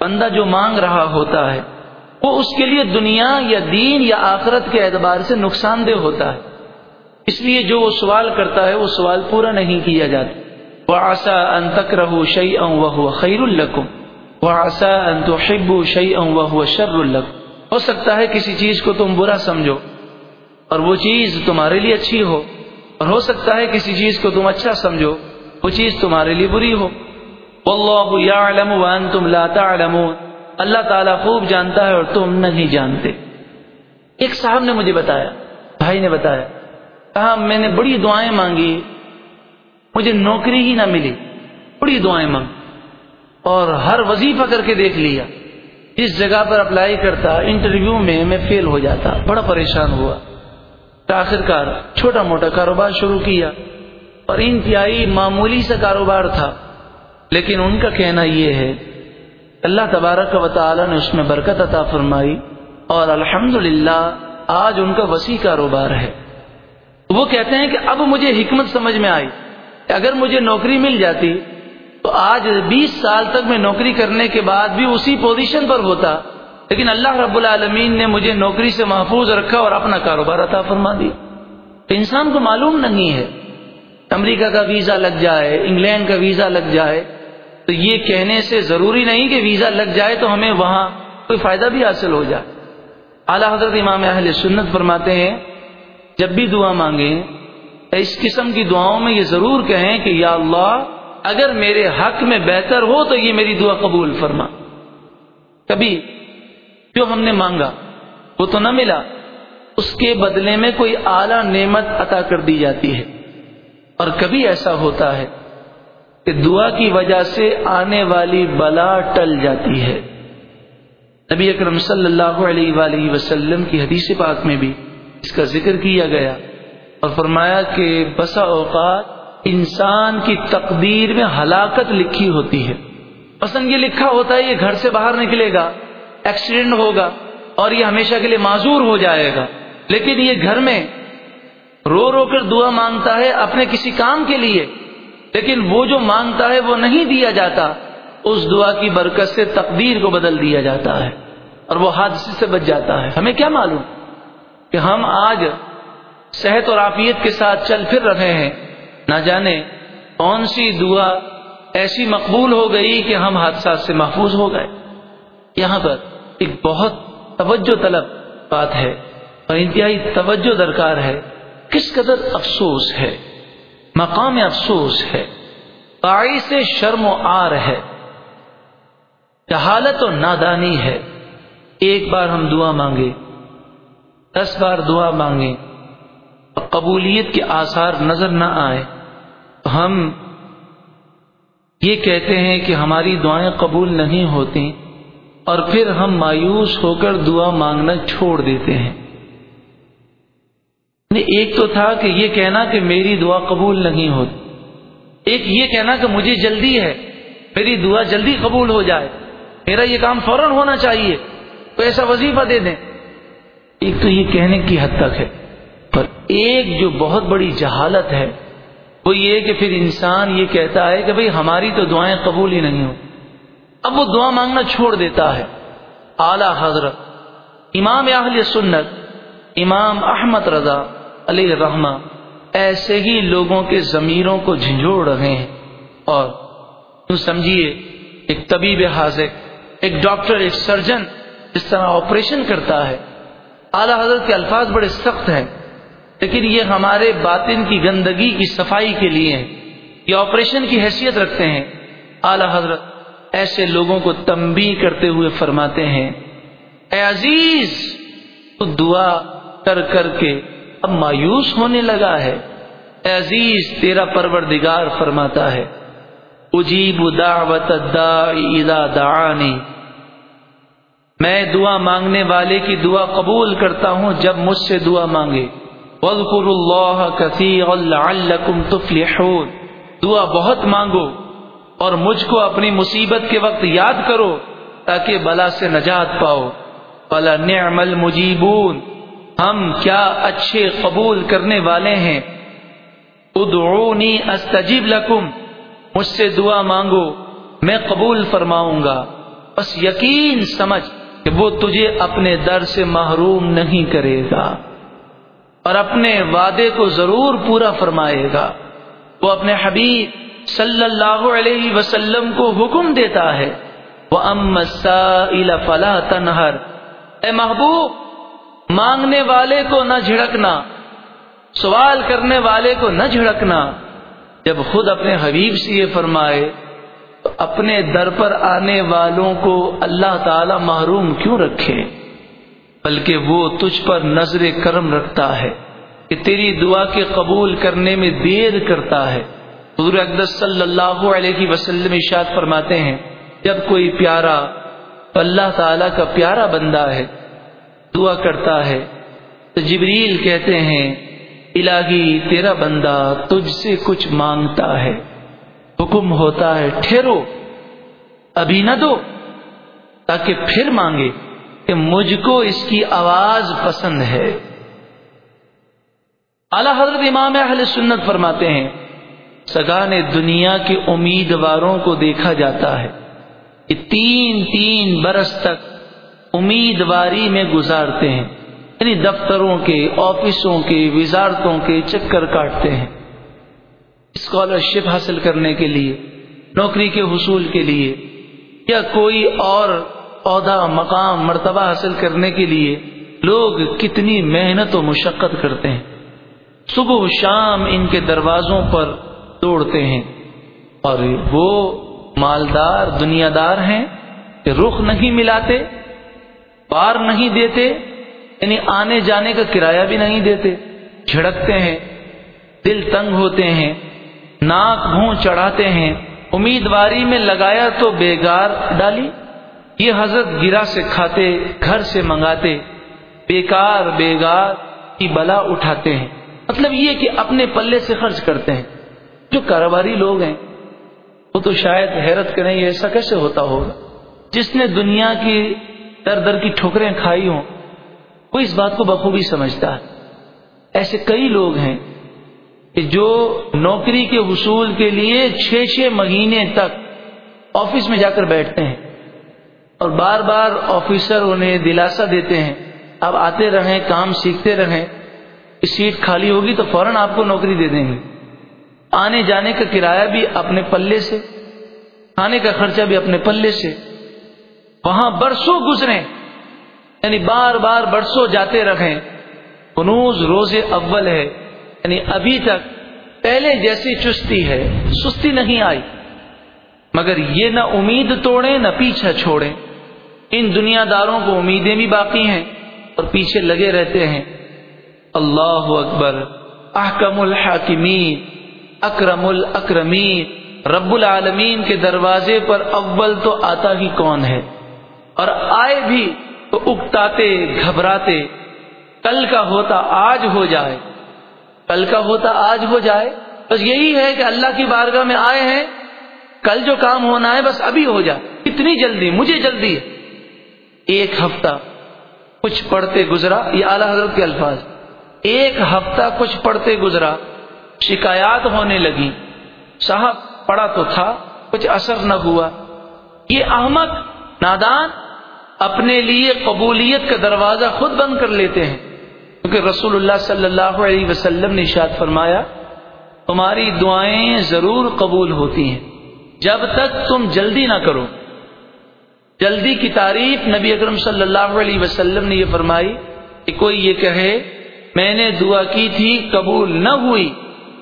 بندہ جو مانگ رہا ہوتا ہے، وہ اس کے لیے دنیا یا دین یا آخرت کے اعتبار سے نقصان دہ ہوتا ہے۔ اس لیے جو وہ سوال کرتا ہے وہ سوال پورا نہیں کیا جاتا۔ وہ آسا ان تک رہو شعی ام وہ خیر القم وہ آسا ان تو شب شعی ام وہ شر القم ہو سکتا ہے کسی چیز کو تم برا سمجھو اور وہ چیز تمہارے لیے اچھی ہو۔ اور ہو سکتا ہے کسی چیز کو تم اچھا سمجھو، وہ چیز تمہارے لیے بری ہو۔ واللہ یعلم وانتم لا تعلمون۔ اللہ تعالیٰ خوب جانتا ہے اور تم نہیں جانتے۔ ایک صاحب نے مجھے بتایا، بھائی نے بتایا کہا، میں نے بڑی دعائیں مانگی، مجھے نوکری ہی نہ ملی، بڑی دعائیں مانگ اور ہر وظیفہ کر کے دیکھ لیا۔ جس جگہ پر اپلائی کرتا، انٹرویو میں میں فیل ہو جاتا، بڑا پریشان ہوا۔ آخر کار چھوٹا موٹا کاروبار شروع کیا، اور انتہائی معمولی سا کاروبار تھا۔ لیکن ان کا کہنا یہ ہے، اللہ تبارک و تعالی نے اس میں برکت عطا فرمائی، اور الحمد آج ان کا وسیع کاروبار ہے۔ وہ کہتے ہیں کہ اب مجھے حکمت سمجھ میں آئی کہ اگر مجھے نوکری مل جاتی تو آج بیس سال تک میں نوکری کرنے کے بعد بھی اسی پوزیشن پر ہوتا، لیکن اللہ رب العالمین نے مجھے نوکری سے محفوظ رکھا اور اپنا کاروبار عطا فرما دیا۔ تو انسان کو معلوم نہیں ہے، امریکہ کا ویزا لگ جائے، انگلینڈ کا ویزا لگ جائے، تو یہ کہنے سے ضروری نہیں کہ ویزا لگ جائے تو ہمیں وہاں کوئی فائدہ بھی حاصل ہو جائے۔ اعلیٰ حضرت امام اہل سنت فرماتے ہیں جب بھی دعا مانگیں، اس قسم کی دعاؤں میں یہ ضرور کہیں کہ یا اللہ، اگر میرے حق میں بہتر ہو تو یہ میری دعا قبول فرما۔ کبھی جو ہم نے مانگا، وہ تو نہ ملا۔ اس کے بدلے میں کوئی اعلی نعمت عطا کر دی جاتی ہے۔ اور کبھی ایسا ہوتا ہے کہ دعا کی وجہ سے آنے والی بلا ٹل جاتی ہے۔ نبی اکرم صلی اللہ علیہ وآلہ وسلم کی حدیث پاک میں بھی اس کا ذکر کیا گیا اور فرمایا کہ بسا اوقات انسان کی تقدیر میں ہلاکت لکھی ہوتی ہے۔ پسند یہ لکھا ہوتا ہے یہ گھر سے باہر نکلے گا ایکسیڈنٹ ہوگا اور یہ ہمیشہ کے لیے معذور ہو جائے گا۔ لیکن یہ گھر میں رو رو کر دعا مانگتا ہے اپنے کسی کام کے لیے، لیکن وہ جو مانگتا ہے وہ نہیں دیا جاتا۔ اس دعا کی برکت سے تقدیر کو بدل دیا جاتا ہے اور وہ حادثے سے بچ جاتا ہے۔ ہمیں کیا معلوم؟ کہ ہم آج صحت اور عافیت کے ساتھ چل پھر رہے ہیں۔ نہ جانے کون سی دعا ایسی مقبول ہو گئی کہ ہم حادثات سے محفوظ ہو گئے۔ یہاں پر ایک بہت توجہ طلب بات ہے اور انتہائی توجہ درکار ہے۔ کس قدر افسوس ہے، مقام افسوس ہے باعث شرم و آر ہے۔ جہالت و نادانی ہے۔ ایک بار ہم دعا مانگے دس بار دعا مانگے اور قبولیت کے آثار نظر نہ آئے تو ہم یہ کہتے ہیں کہ ہماری دعائیں قبول نہیں ہوتی اور پھر ہم مایوس ہو کر دعا مانگنا چھوڑ دیتے ہیں۔ یعنی ایک تو تھا کہ یہ کہنا کہ میری دعا قبول نہیں ہوتی، ایک یہ کہنا کہ مجھے جلدی ہے، میری دعا جلدی قبول ہو جائے، میرا یہ کام فوراً ہونا چاہیے، تو ایسا وظیفہ دے دیں۔ ایک تو یہ کہنے کی حد تک ہے، پر ایک جو بہت بڑی جہالت ہے، وہ یہ کہ پھر انسان یہ کہتا ہے کہ بھئی ہماری تو دعائیں قبول ہی نہیں ہو اب وہ دعا مانگنا چھوڑ دیتا ہے۔ اعلی حضرت، امام اہل سنت، امام احمد رضا علی رحمہ ایسے ہی لوگوں کے ضمیروں کو جھنجھوڑ رہے ہیں۔ اور تو سمجھیے، ایک طبیب حاضر، ایک ڈاکٹر، ایک سرجن اس طرح آپریشن کرتا ہے۔ اعلی حضرت کے الفاظ بڑے سخت ہیں، لیکن یہ ہمارے باطن کی گندگی کی صفائی کے لیے یہ آپریشن کی حیثیت رکھتے ہیں۔ اعلی حضرت ایسے لوگوں کو تمبی کرتے ہوئے فرماتے ہیں، اے عزیز، تو دعا کر کر کے اب مایوس ہونے لگا ہے۔ اے عزیز، تیرا پروردگار فرماتا ہے، اجیب دعوت اذا دعانی۔ میں دعا مانگنے والے کی دعا قبول کرتا ہوں جب مجھ سے دعا مانگے۔ وَذْكُرُ اللَّهَ كَثِيرًا لَعَلَّكُمْ تُفْلِحُونَ۔ دعا بہت مانگو اور مجھ کو اپنی مصیبت کے وقت یاد کرو تاکہ بلا سے نجات پاؤ۔ بلا نعم المجیبون ہم کیا اچھے قبول کرنے والے ہیں۔ ادعونی استجیب لکم۔ مجھ سے دعا مانگو، میں قبول فرماؤں گا۔ بس یقین سمجھ۔ کہ وہ تجھے اپنے در سے محروم نہیں کرے گا اور اپنے وعدے کو ضرور پورا فرمائے گا۔ وہ اپنے حبیب صلی اللہ علیہ وسلم کو حکم دیتا ہے۔ وہ ام فلاح تنہر اے محبوب، مانگنے والے کو نہ جھڑکنا، سوال کرنے والے کو نہ جھڑکنا۔ جب خود اپنے حبیب سے یہ فرمائے اپنے در پر آنے والوں کو اللہ تعالی محروم کیوں رکھے؟ بلکہ وہ تجھ پر نظر کرم رکھتا ہے کہ تیری دعا کے قبول کرنے میں دیر کرتا ہے۔ حضور اقدس صلی اللہ علیہ وسلم اشاد فرماتے ہیں، جب کوئی پیارا اللہ تعالی کا پیارا بندہ ہے، دعا کرتا ہے۔ تو جبریل کہتے ہیں، الہی تیرا بندہ تجھ سے کچھ مانگتا ہے۔ حکم ہوتا ہے، ٹھہرو، ابھی نہ دو، تاکہ پھر مانگے کہ مجھ کو اس کی آواز پسند ہے۔ اعلی حضرت امام اہل سنت فرماتے ہیں، سگان دنیا کے امیدواروں کو دیکھا جاتا ہے کہ تین تین برس تک امیدواری میں گزارتے ہیں یعنی دفتروں کے، آفسوں کے، وزارتوں کے چکر کاٹتے ہیں۔ اسکالرشپ حاصل کرنے کے لیے، نوکری کے حصول کے لیے، یا کوئی اور عہدہ، مقام، مرتبہ حاصل کرنے کے لیے لوگ کتنی محنت و مشقت کرتے ہیں۔ صبح و شام ان کے دروازوں پر توڑتے ہیں۔ اور وہ مالدار دنیا دار ہیں کہ رخ نہیں ملاتے پار نہیں دیتے یعنی آنے جانے کا کرایہ بھی نہیں دیتے، جھڑکتے ہیں، دل تنگ ہوتے ہیں۔ ناک منہ چڑھاتے ہیں، امیدواری میں لگایا تو بیگار ڈالی۔ یہ حضرت گرا سے کھاتے، گھر سے منگاتے۔ بیکار، بیگار کی بلا اٹھاتے ہیں۔ مطلب یہ کہ اپنے پلے سے خرچ کرتے ہیں۔ جو کاروباری لوگ ہیں، وہ تو شاید حیرت کریں یہ ایسا کیسے ہوتا ہوگا؟ جس نے دنیا کی در در کی ٹھوکریں کھائی ہوں، وہ اس بات کو بخوبی سمجھتا ہے۔ ایسے کئی لوگ ہیں جو نوکری کے حصول کے لیے چھ چھ مہینے تک آفس میں جا کر بیٹھتے ہیں اور بار بار آفیسر انہیں دلاسا دیتے ہیں، اب آتے رہیں، کام سیکھتے رہیں سیٹ خالی ہوگی تو فوراً آپ کو نوکری دے دیں گے۔ آنے جانے کا کرایہ بھی اپنے پلے سے کھانے کا خرچہ بھی اپنے پلے سے۔ وہاں برسوں گزرے یعنی بار بار برسوں جاتے رہیں۔ کنوز روز اول ہے۔ یعنی ابھی تک پہلے جیسی چستی ہے، سستی نہیں آئی۔ مگر یہ نہ امید توڑیں، نہ پیچھا چھوڑیں۔ ان دنیا داروں کو امیدیں بھی باقی ہیں اور پیچھے لگے رہتے ہیں۔ اللہ اکبر۔ احکم الحاکمین۔ اکرم الاکرمین۔ رب العالمین کے دروازے پر اول تو آتا ہی کون ہے؟ اور آئے بھی تو اکتاتے، گھبراتے۔ کل کا ہوتا آج ہو جائے۔ کل کا ہوتا، آج ہو جائے۔ بس یہی ہے کہ اللہ کی بارگاہ میں آئے ہیں۔ کل جو کام ہونا ہے، بس ابھی ہو جائے۔ کتنی جلدی، مجھے جلدی۔ ایک ہفتہ کچھ پڑھتے گزرا، یہ اعلی حضرت کے الفاظ۔ ایک ہفتہ کچھ پڑھتے گزرا، شکایات ہونے لگی۔ صاحب پڑا تو تھا، کچھ اثر نہ ہوا۔ یہ احمد نادان اپنے لیے قبولیت کا دروازہ خود بند کر لیتے ہیں۔ کیونکہ رسول اللہ صلی اللہ علیہ وسلم نے اشاد فرمایا، تمہاری دعائیں ضرور قبول ہوتی ہیں۔ جب تک تم جلدی نہ کرو۔ جلدی کی تعریف نبی اکرم صلی اللہ علیہ وسلم نے یہ فرمائی کہ کوئی یہ کہے، میں نے دعا کی تھی، قبول نہ ہوئی۔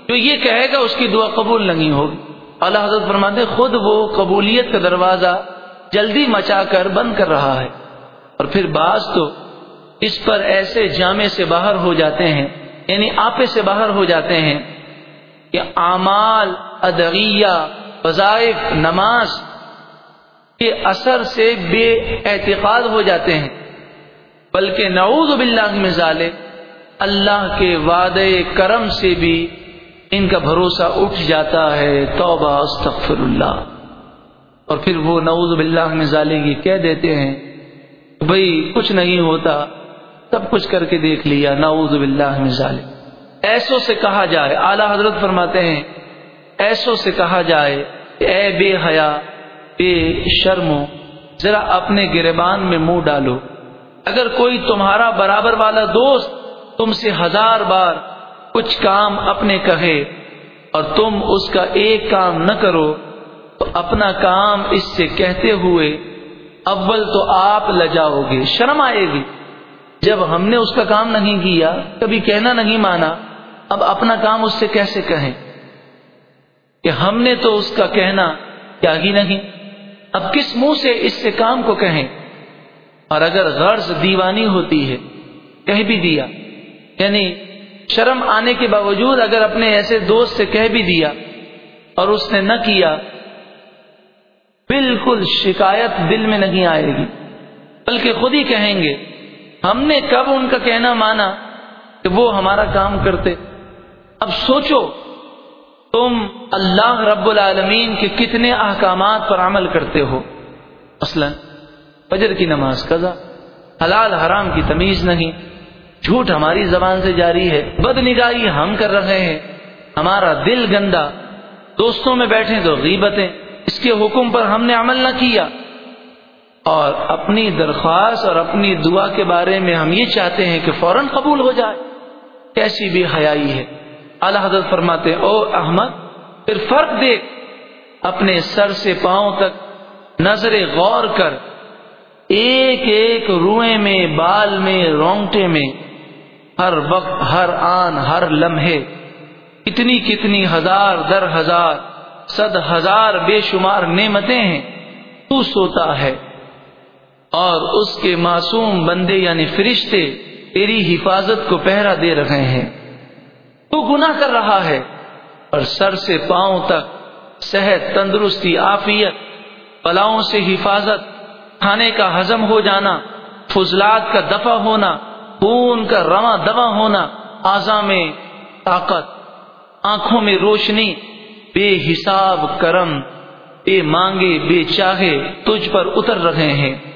جو یہ کہے گا، اس کی دعا قبول نہیں ہوگی۔ اللہ حضرت فرماتے خود وہ قبولیت کا دروازہ جلدی مچا کر بند کر رہا ہے۔ اور پھر بعض تو اس پر ایسے جامع سے باہر ہو جاتے ہیں یعنی آپے سے باہر ہو جاتے ہیں کہ اعمال، ادعیہ، وظائف، نماز کے اثر سے بے اعتقاد ہو جاتے ہیں۔ بلکہ نعوذ باللہ میں ظالے اللہ کے وعدے کرم سے بھی ان کا بھروسہ اٹھ جاتا ہے۔ توبہ استغفر اللہ اور پھر وہ نعوذ باللہ میں ظالے گی کہہ دیتے ہیں بھائی کچھ نہیں ہوتا۔ سب کچھ کر کے دیکھ لیا، نعوذ باللہ میں ظالے ایسو سے کہا جائے، اعلی حضرت فرماتے ہیں ایسو سے کہا جائے اے بے حیا، بے شرمو، ذرا اپنے گربان میں منہ ڈالو۔ اگر کوئی تمہارا برابر والا دوست تم سے ہزار بار کچھ کام اپنے کہے اور تم اس کا ایک کام نہ کرو، تو اپنا کام اس سے کہتے ہوئے اول تو آپ لجاؤ گے۔ شرم آئے گی۔ جب ہم نے اس کا کام نہیں کیا، کبھی کہنا نہیں مانا، اب اپنا کام اس سے کیسے کہیں؟ کہ ہم نے تو اس کا کہنا کیا ہی نہیں، اب کس منہ سے اس سے کام کو کہیں؟ اور اگر غرض دیوانی ہوتی ہے، کہہ بھی دیا۔ یعنی شرم آنے کے باوجود اگر اپنے ایسے دوست سے کہہ بھی دیا اور اس نے نہ کیا، بالکل شکایت دل میں نہیں آئے گی، بلکہ خود ہی کہیں گے۔ ہم نے کب ان کا کہنا مانا کہ وہ ہمارا کام کرتے؟ اب سوچو، تم اللہ رب العالمین کے کتنے احکامات پر عمل کرتے ہو؟ مثلا فجر کی نماز قضا، حلال حرام کی تمیز نہیں، جھوٹ ہماری زبان سے جاری ہے بد نگاہی ہم کر رہے ہیں، ہمارا دل گندا، دوستوں میں بیٹھے تو غیبتیں، اس کے حکم پر ہم نے عمل نہ کیا۔ اور اپنی درخواست اور اپنی دعا کے بارے میں ہم یہ چاہتے ہیں کہ فوراً قبول ہو جائے۔ کیسی بھی حیائی ہے۔ اللہ حضرت فرماتے، او احمد، پھر فرق دیکھ۔ اپنے سر سے پاؤں تک نظر غور کر۔ ایک ایک روئے میں، بال میں، رونگٹے میں۔ ہر وقت، ہر آن، ہر لمحے۔ کتنی کتنی ہزار، در ہزار، صد ہزار بے شمار نعمتیں ہیں۔ تو سوتا ہے۔ اور اس کے معصوم بندے یعنی فرشتے تیری حفاظت کو پہرا دے رہے ہیں۔ تو گناہ کر رہا ہے اور سر سے پاؤں تک صحت، تندرستی آفیت پلاؤں سے حفاظت، کھانے کا ہزم ہو جانا، فضلات کا دفع ہونا، خون کا رواں دوا ہونا آزا میں طاقت، آنکھوں میں روشنی، بے حساب کرم، بے مانگے، بے چاہے تجھ پر اتر رہے ہیں۔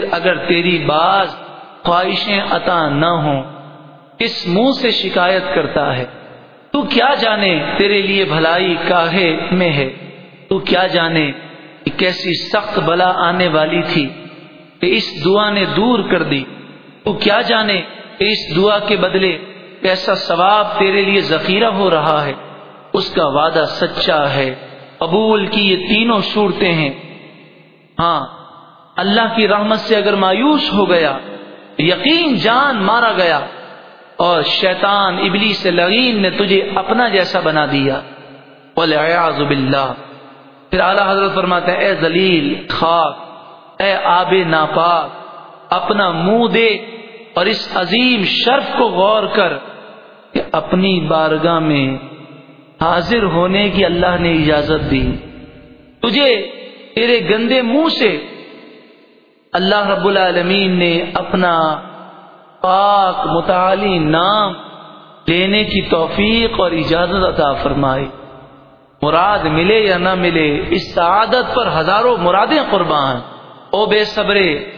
پھر اگر تیری بعض خواہشیں عطا نہ ہوں کس منہ سے شکایت کرتا ہے۔ تو کیا جانے تیرے لیے بھلائی کاہے میں ہے؟ تو کیا جانے کہ کیسی سخت بلا آنے والی تھی کہ اس دعا نے دور کر دی۔ تو کیا جانے کہ اس دعا کے بدلے کیسا ثواب تیرے لیے ذخیرہ ہو رہا ہے۔ اس کا وعدہ سچا ہے۔ قبول کی یہ تینوں صورتیں ہیں۔ ہاں اللہ کی رحمت سے اگر مایوس ہو گیا، یقین جان مارا گیا، اور شیطان ابلی سے لغین نے تجھے اپنا جیسا بنا دیا۔ باللہ۔ پھر اعلی حضرت فرماتے ہیں، اے ذلیل، خاک، اے آب ناپاک، اپنا منہ دے اور اس عظیم شرف کو غور کر کہ اپنی بارگاہ میں حاضر ہونے کی اللہ نے اجازت دی۔ تجھے تیرے گندے منہ سے اللہ رب العالمین نے اپنا پاک متعلی نام لینے کی توفیق اور اجازت عطا فرمائی مراد ملے یا نہ ملے، اس سعادت پر ہزاروں مرادیں قربان۔ او بے صبرے،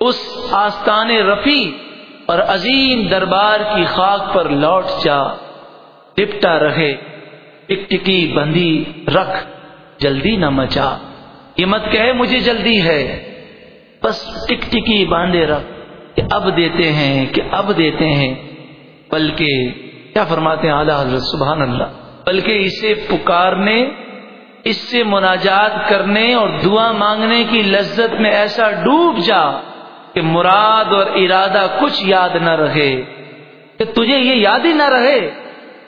اس آستان رفیع اور عظیم دربار کی خاک پر لوٹ جا۔ لپٹا رہے ٹک ٹکی بندی رکھ، جلدی نہ مچا۔ یہ مت کہے مجھے جلدی ہے۔ بس ٹک ٹکی باندھے رکھ کہ اب دیتے ہیں، کہ اب دیتے ہیں۔ بلکہ کیا فرماتے ہیں اعلیٰ حضرت، سبحان اللہ۔ بلکہ اسے پکارنے، اس سے مناجات کرنے اور دعا مانگنے کی لذت میں ایسا ڈوب جا کہ مراد اور ارادہ کچھ یاد نہ رہے۔ کہ تجھے یہ یاد ہی نہ رہے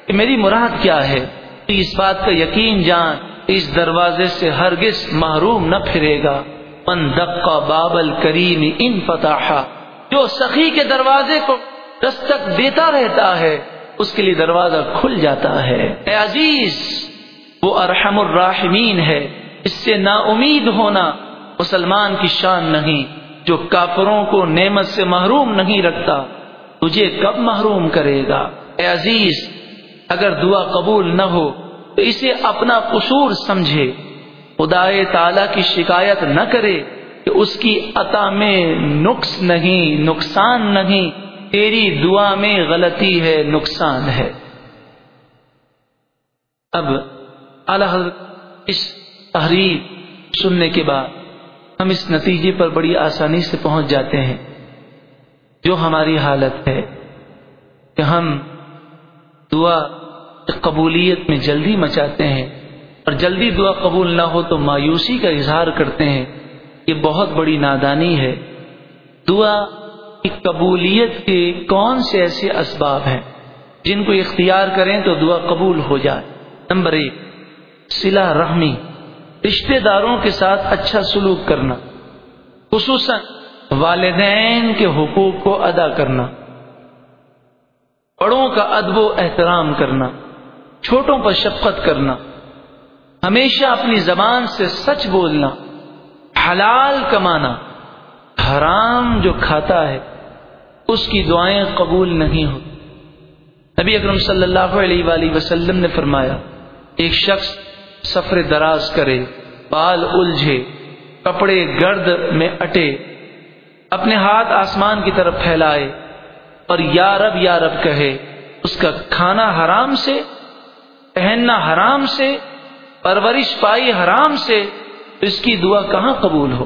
کہ میری مراد کیا ہے۔ اس بات کا یقین جان، اس دروازے سے ہرگز محروم نہ پھرے گا۔ من دقا بابل کریم ان فتح جو سخی کے دروازے کو دستک دیتا رہتا ہے، اس کے لیے دروازہ کھل جاتا ہے۔ اے عزیز، وہ ارحم الراحمین ہے۔ اس سے نا امید ہونا مسلمان کی شان نہیں، جو کافروں کو نعمت سے محروم نہیں رکھتا، تجھے کب محروم کرے گا؟ اے عزیز، اگر دعا قبول نہ ہو، تو اسے اپنا قصور سمجھے۔ خدا تعالی کی شکایت نہ کرے کہ اس کی عطا میں نقص نہیں، نقصان نہیں، تیری دعا میں غلطی ہے، نقصان ہے۔ اب حضرت، اس تحریر سننے کے بعد ہم اس نتیجے پر بڑی آسانی سے پہنچ جاتے ہیں۔ جو ہماری حالت ہے کہ ہم دعا قبولیت میں جلدی مچاتے ہیں اور جلدی دعا قبول نہ ہو تو مایوسی کا اظہار کرتے ہیں یہ بہت بڑی نادانی ہے۔ دعا کی قبولیت کے کون سے ایسے اسباب ہیں جن کو اختیار کریں تو دعا قبول ہو جائے۔ نمبر ایک سلا رحمی رشتے داروں کے ساتھ اچھا سلوک کرنا، خصوصاً والدین کے حقوق کو ادا کرنا، بڑوں کا ادب و احترام کرنا، چھوٹوں پر شفقت کرنا۔ ہمیشہ اپنی زبان سے سچ بولنا، حلال کمانا، حرام جو کھاتا ہے، اس کی دعائیں قبول نہیں ہو نبی اکرم صلی اللہ علیہ وآلہ وسلم نے فرمایا، ایک شخص سفر دراز کرے، بال الجھے، کپڑے گرد میں اٹے، اپنے ہاتھ آسمان کی طرف پھیلائے اور یا رب یا رب کہے، اس کا کھانا حرام سے، پہننا حرام سے پرورش پائی حرام سے اس کی دعا کہاں قبول ہو؟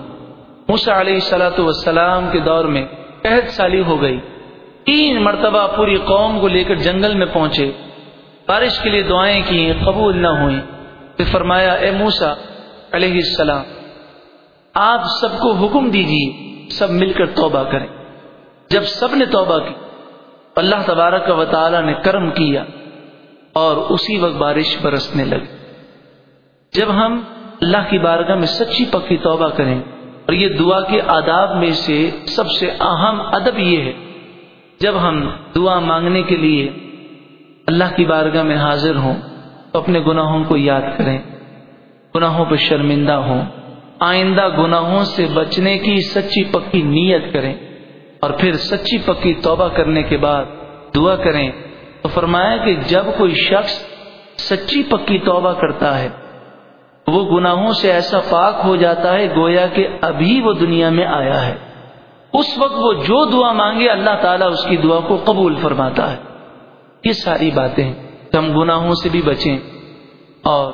موسا علیہ سلاۃ والسلام کے دور میں قحط سالی ہو گئی۔ تین مرتبہ پوری قوم کو لے کر جنگل میں پہنچے۔ بارش کے لیے دعائیں کی قبول نہ ہوئیں۔ پھر فرمایا، اے موسا علیہ السلام، آپ سب کو حکم دیجیے، سب مل کر توبہ کریں۔ جب سب نے توبہ کی، اللہ تبارک و تعالی نے کرم کیا اور اسی وقت بارش برسنے لگی۔ جب ہم اللہ کی بارگاہ میں سچی پکی توبہ کریں اور یہ دعا کے آداب میں سے سب سے اہم ادب یہ ہے، جب ہم دعا مانگنے کے لیے اللہ کی بارگاہ میں حاضر ہوں تو اپنے گناہوں کو یاد کریں، گناہوں پہ شرمندہ ہوں، آئندہ گناہوں سے بچنے کی سچی پکی نیت کریں اور پھر سچی پکی توبہ کرنے کے بعد دعا کریں تو فرمایا کہ جب کوئی شخص سچی پکی توبہ کرتا ہے وہ گناہوں سے ایسا پاک ہو جاتا ہے گویا کہ ابھی وہ دنیا میں آیا ہے۔ اس وقت وہ جو دعا مانگے اللہ تعالیٰ اس کی دعا کو قبول فرماتا ہے۔ یہ ساری باتیں ہم گناہوں سے بھی بچیں اور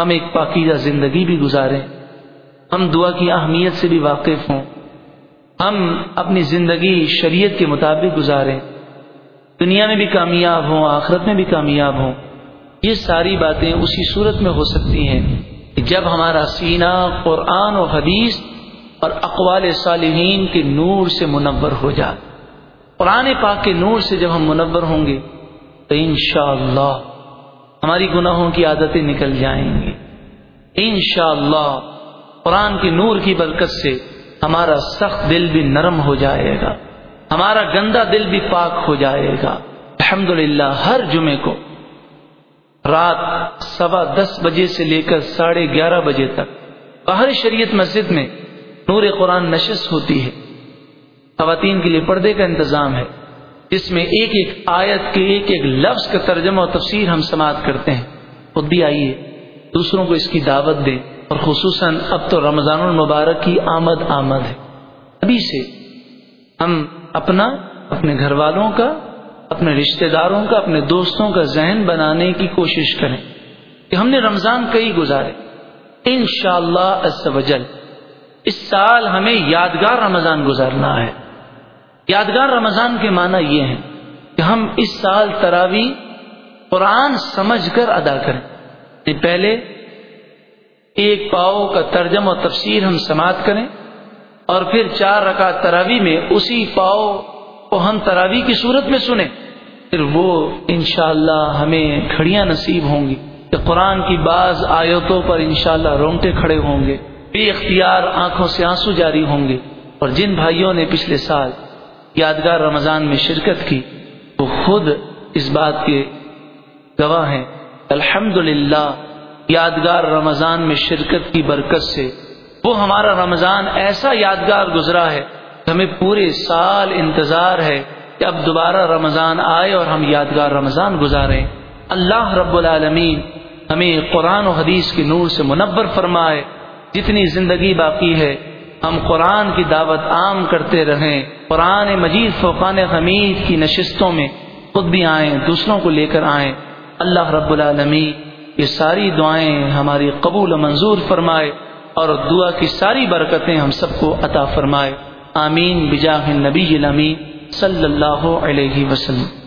ہم ایک پاکیزہ زندگی بھی گزاریں۔ ہم دعا کی اہمیت سے بھی واقف ہوں۔ ہم اپنی زندگی شریعت کے مطابق گزاریں۔ دنیا میں بھی کامیاب ہوں، آخرت میں بھی کامیاب ہوں۔ یہ ساری باتیں اسی صورت میں ہو سکتی ہیں جب ہمارا سینہ قرآن و حدیث اور اقوال صالحین کے نور سے منور ہو جائے۔ قرآن پاک کے نور سے جب ہم منور ہوں گے، تو انشاءاللہ اللہ ہماری گناہوں کی عادتیں نکل جائیں گی۔ انشاءاللہ اللہ قرآن کے نور کی برکت سے ہمارا سخت دل بھی نرم ہو جائے گا۔ ہمارا گندا دل بھی پاک ہو جائے گا۔ الحمد ہر جمعے کو رات سوا دس بجے سے لے کر ساڑھے گیارہ بجے تک۔ باہر شریعت مسجد میں نور قرآن نشست ہوتی ہے۔ خواتین کے لیے پردے کا انتظام ہے۔ جس میں ایک ایک آیت کے ایک ایک لفظ کا ترجمہ اور تفسیر ہم سماعت کرتے ہیں۔ خود بھی آئیے، دوسروں کو اس کی دعوت دیں۔ اور خصوصاً اب تو رمضان المبارک کی آمد آمد ہے۔ ابھی سے ہم اپنا، اپنے گھر والوں کا اپنے رشتہ داروں کا، اپنے دوستوں کا ذہن بنانے کی کوشش کریں کہ ہم نے رمضان کئی گزارے۔ ان شاء اللہ اس سال ہمیں یادگار رمضان گزارنا ہے۔ یادگار رمضان کے معنی یہ ہے کہ ہم اس سال تراوی قرآن سمجھ کر ادا کریں۔ یعنی پہلے ایک پاؤ کا ترجم و تفسیر ہم سماعت کریں اور پھر چار رکعت تراوی میں اسی پاؤ کو ہم تراوی کی صورت میں سنیں، پھر وہ انشاءاللہ ہمیں کھڑیاں نصیب ہوں گی کہ قرآن کی بعض آیتوں پر انشاءاللہ رونگٹے کھڑے ہوں گے، بے اختیار آنکھوں سے آنسو جاری ہوں گے۔ اور جن بھائیوں نے پچھلے سال یادگار رمضان میں شرکت کی، وہ خود اس بات کے گواہ ہیں۔ الحمد یادگار رمضان میں شرکت کی برکت سے وہ ہمارا رمضان ایسا یادگار گزرا ہے ہمیں پورے سال انتظار ہے کہ اب دوبارہ رمضان آئے اور ہم یادگار رمضان گزاریں۔ اللہ رب العالمین ہمیں قرآن و حدیث کے نور سے منور فرمائے۔ جتنی زندگی باقی ہے، ہم قرآن کی دعوت عام کرتے رہیں۔ قرآن مجید فوقان حمید کی نشستوں میں خود بھی آئیں، دوسروں کو لے کر آئیں۔ اللہ رب العالمین یہ ساری دعائیں ہماری قبول و منظور فرمائے اور دعا کی ساری برکتیں ہم سب کو عطا فرمائے۔ آمین بجاہ نبی الامین صلی اللہ علیہ وسلم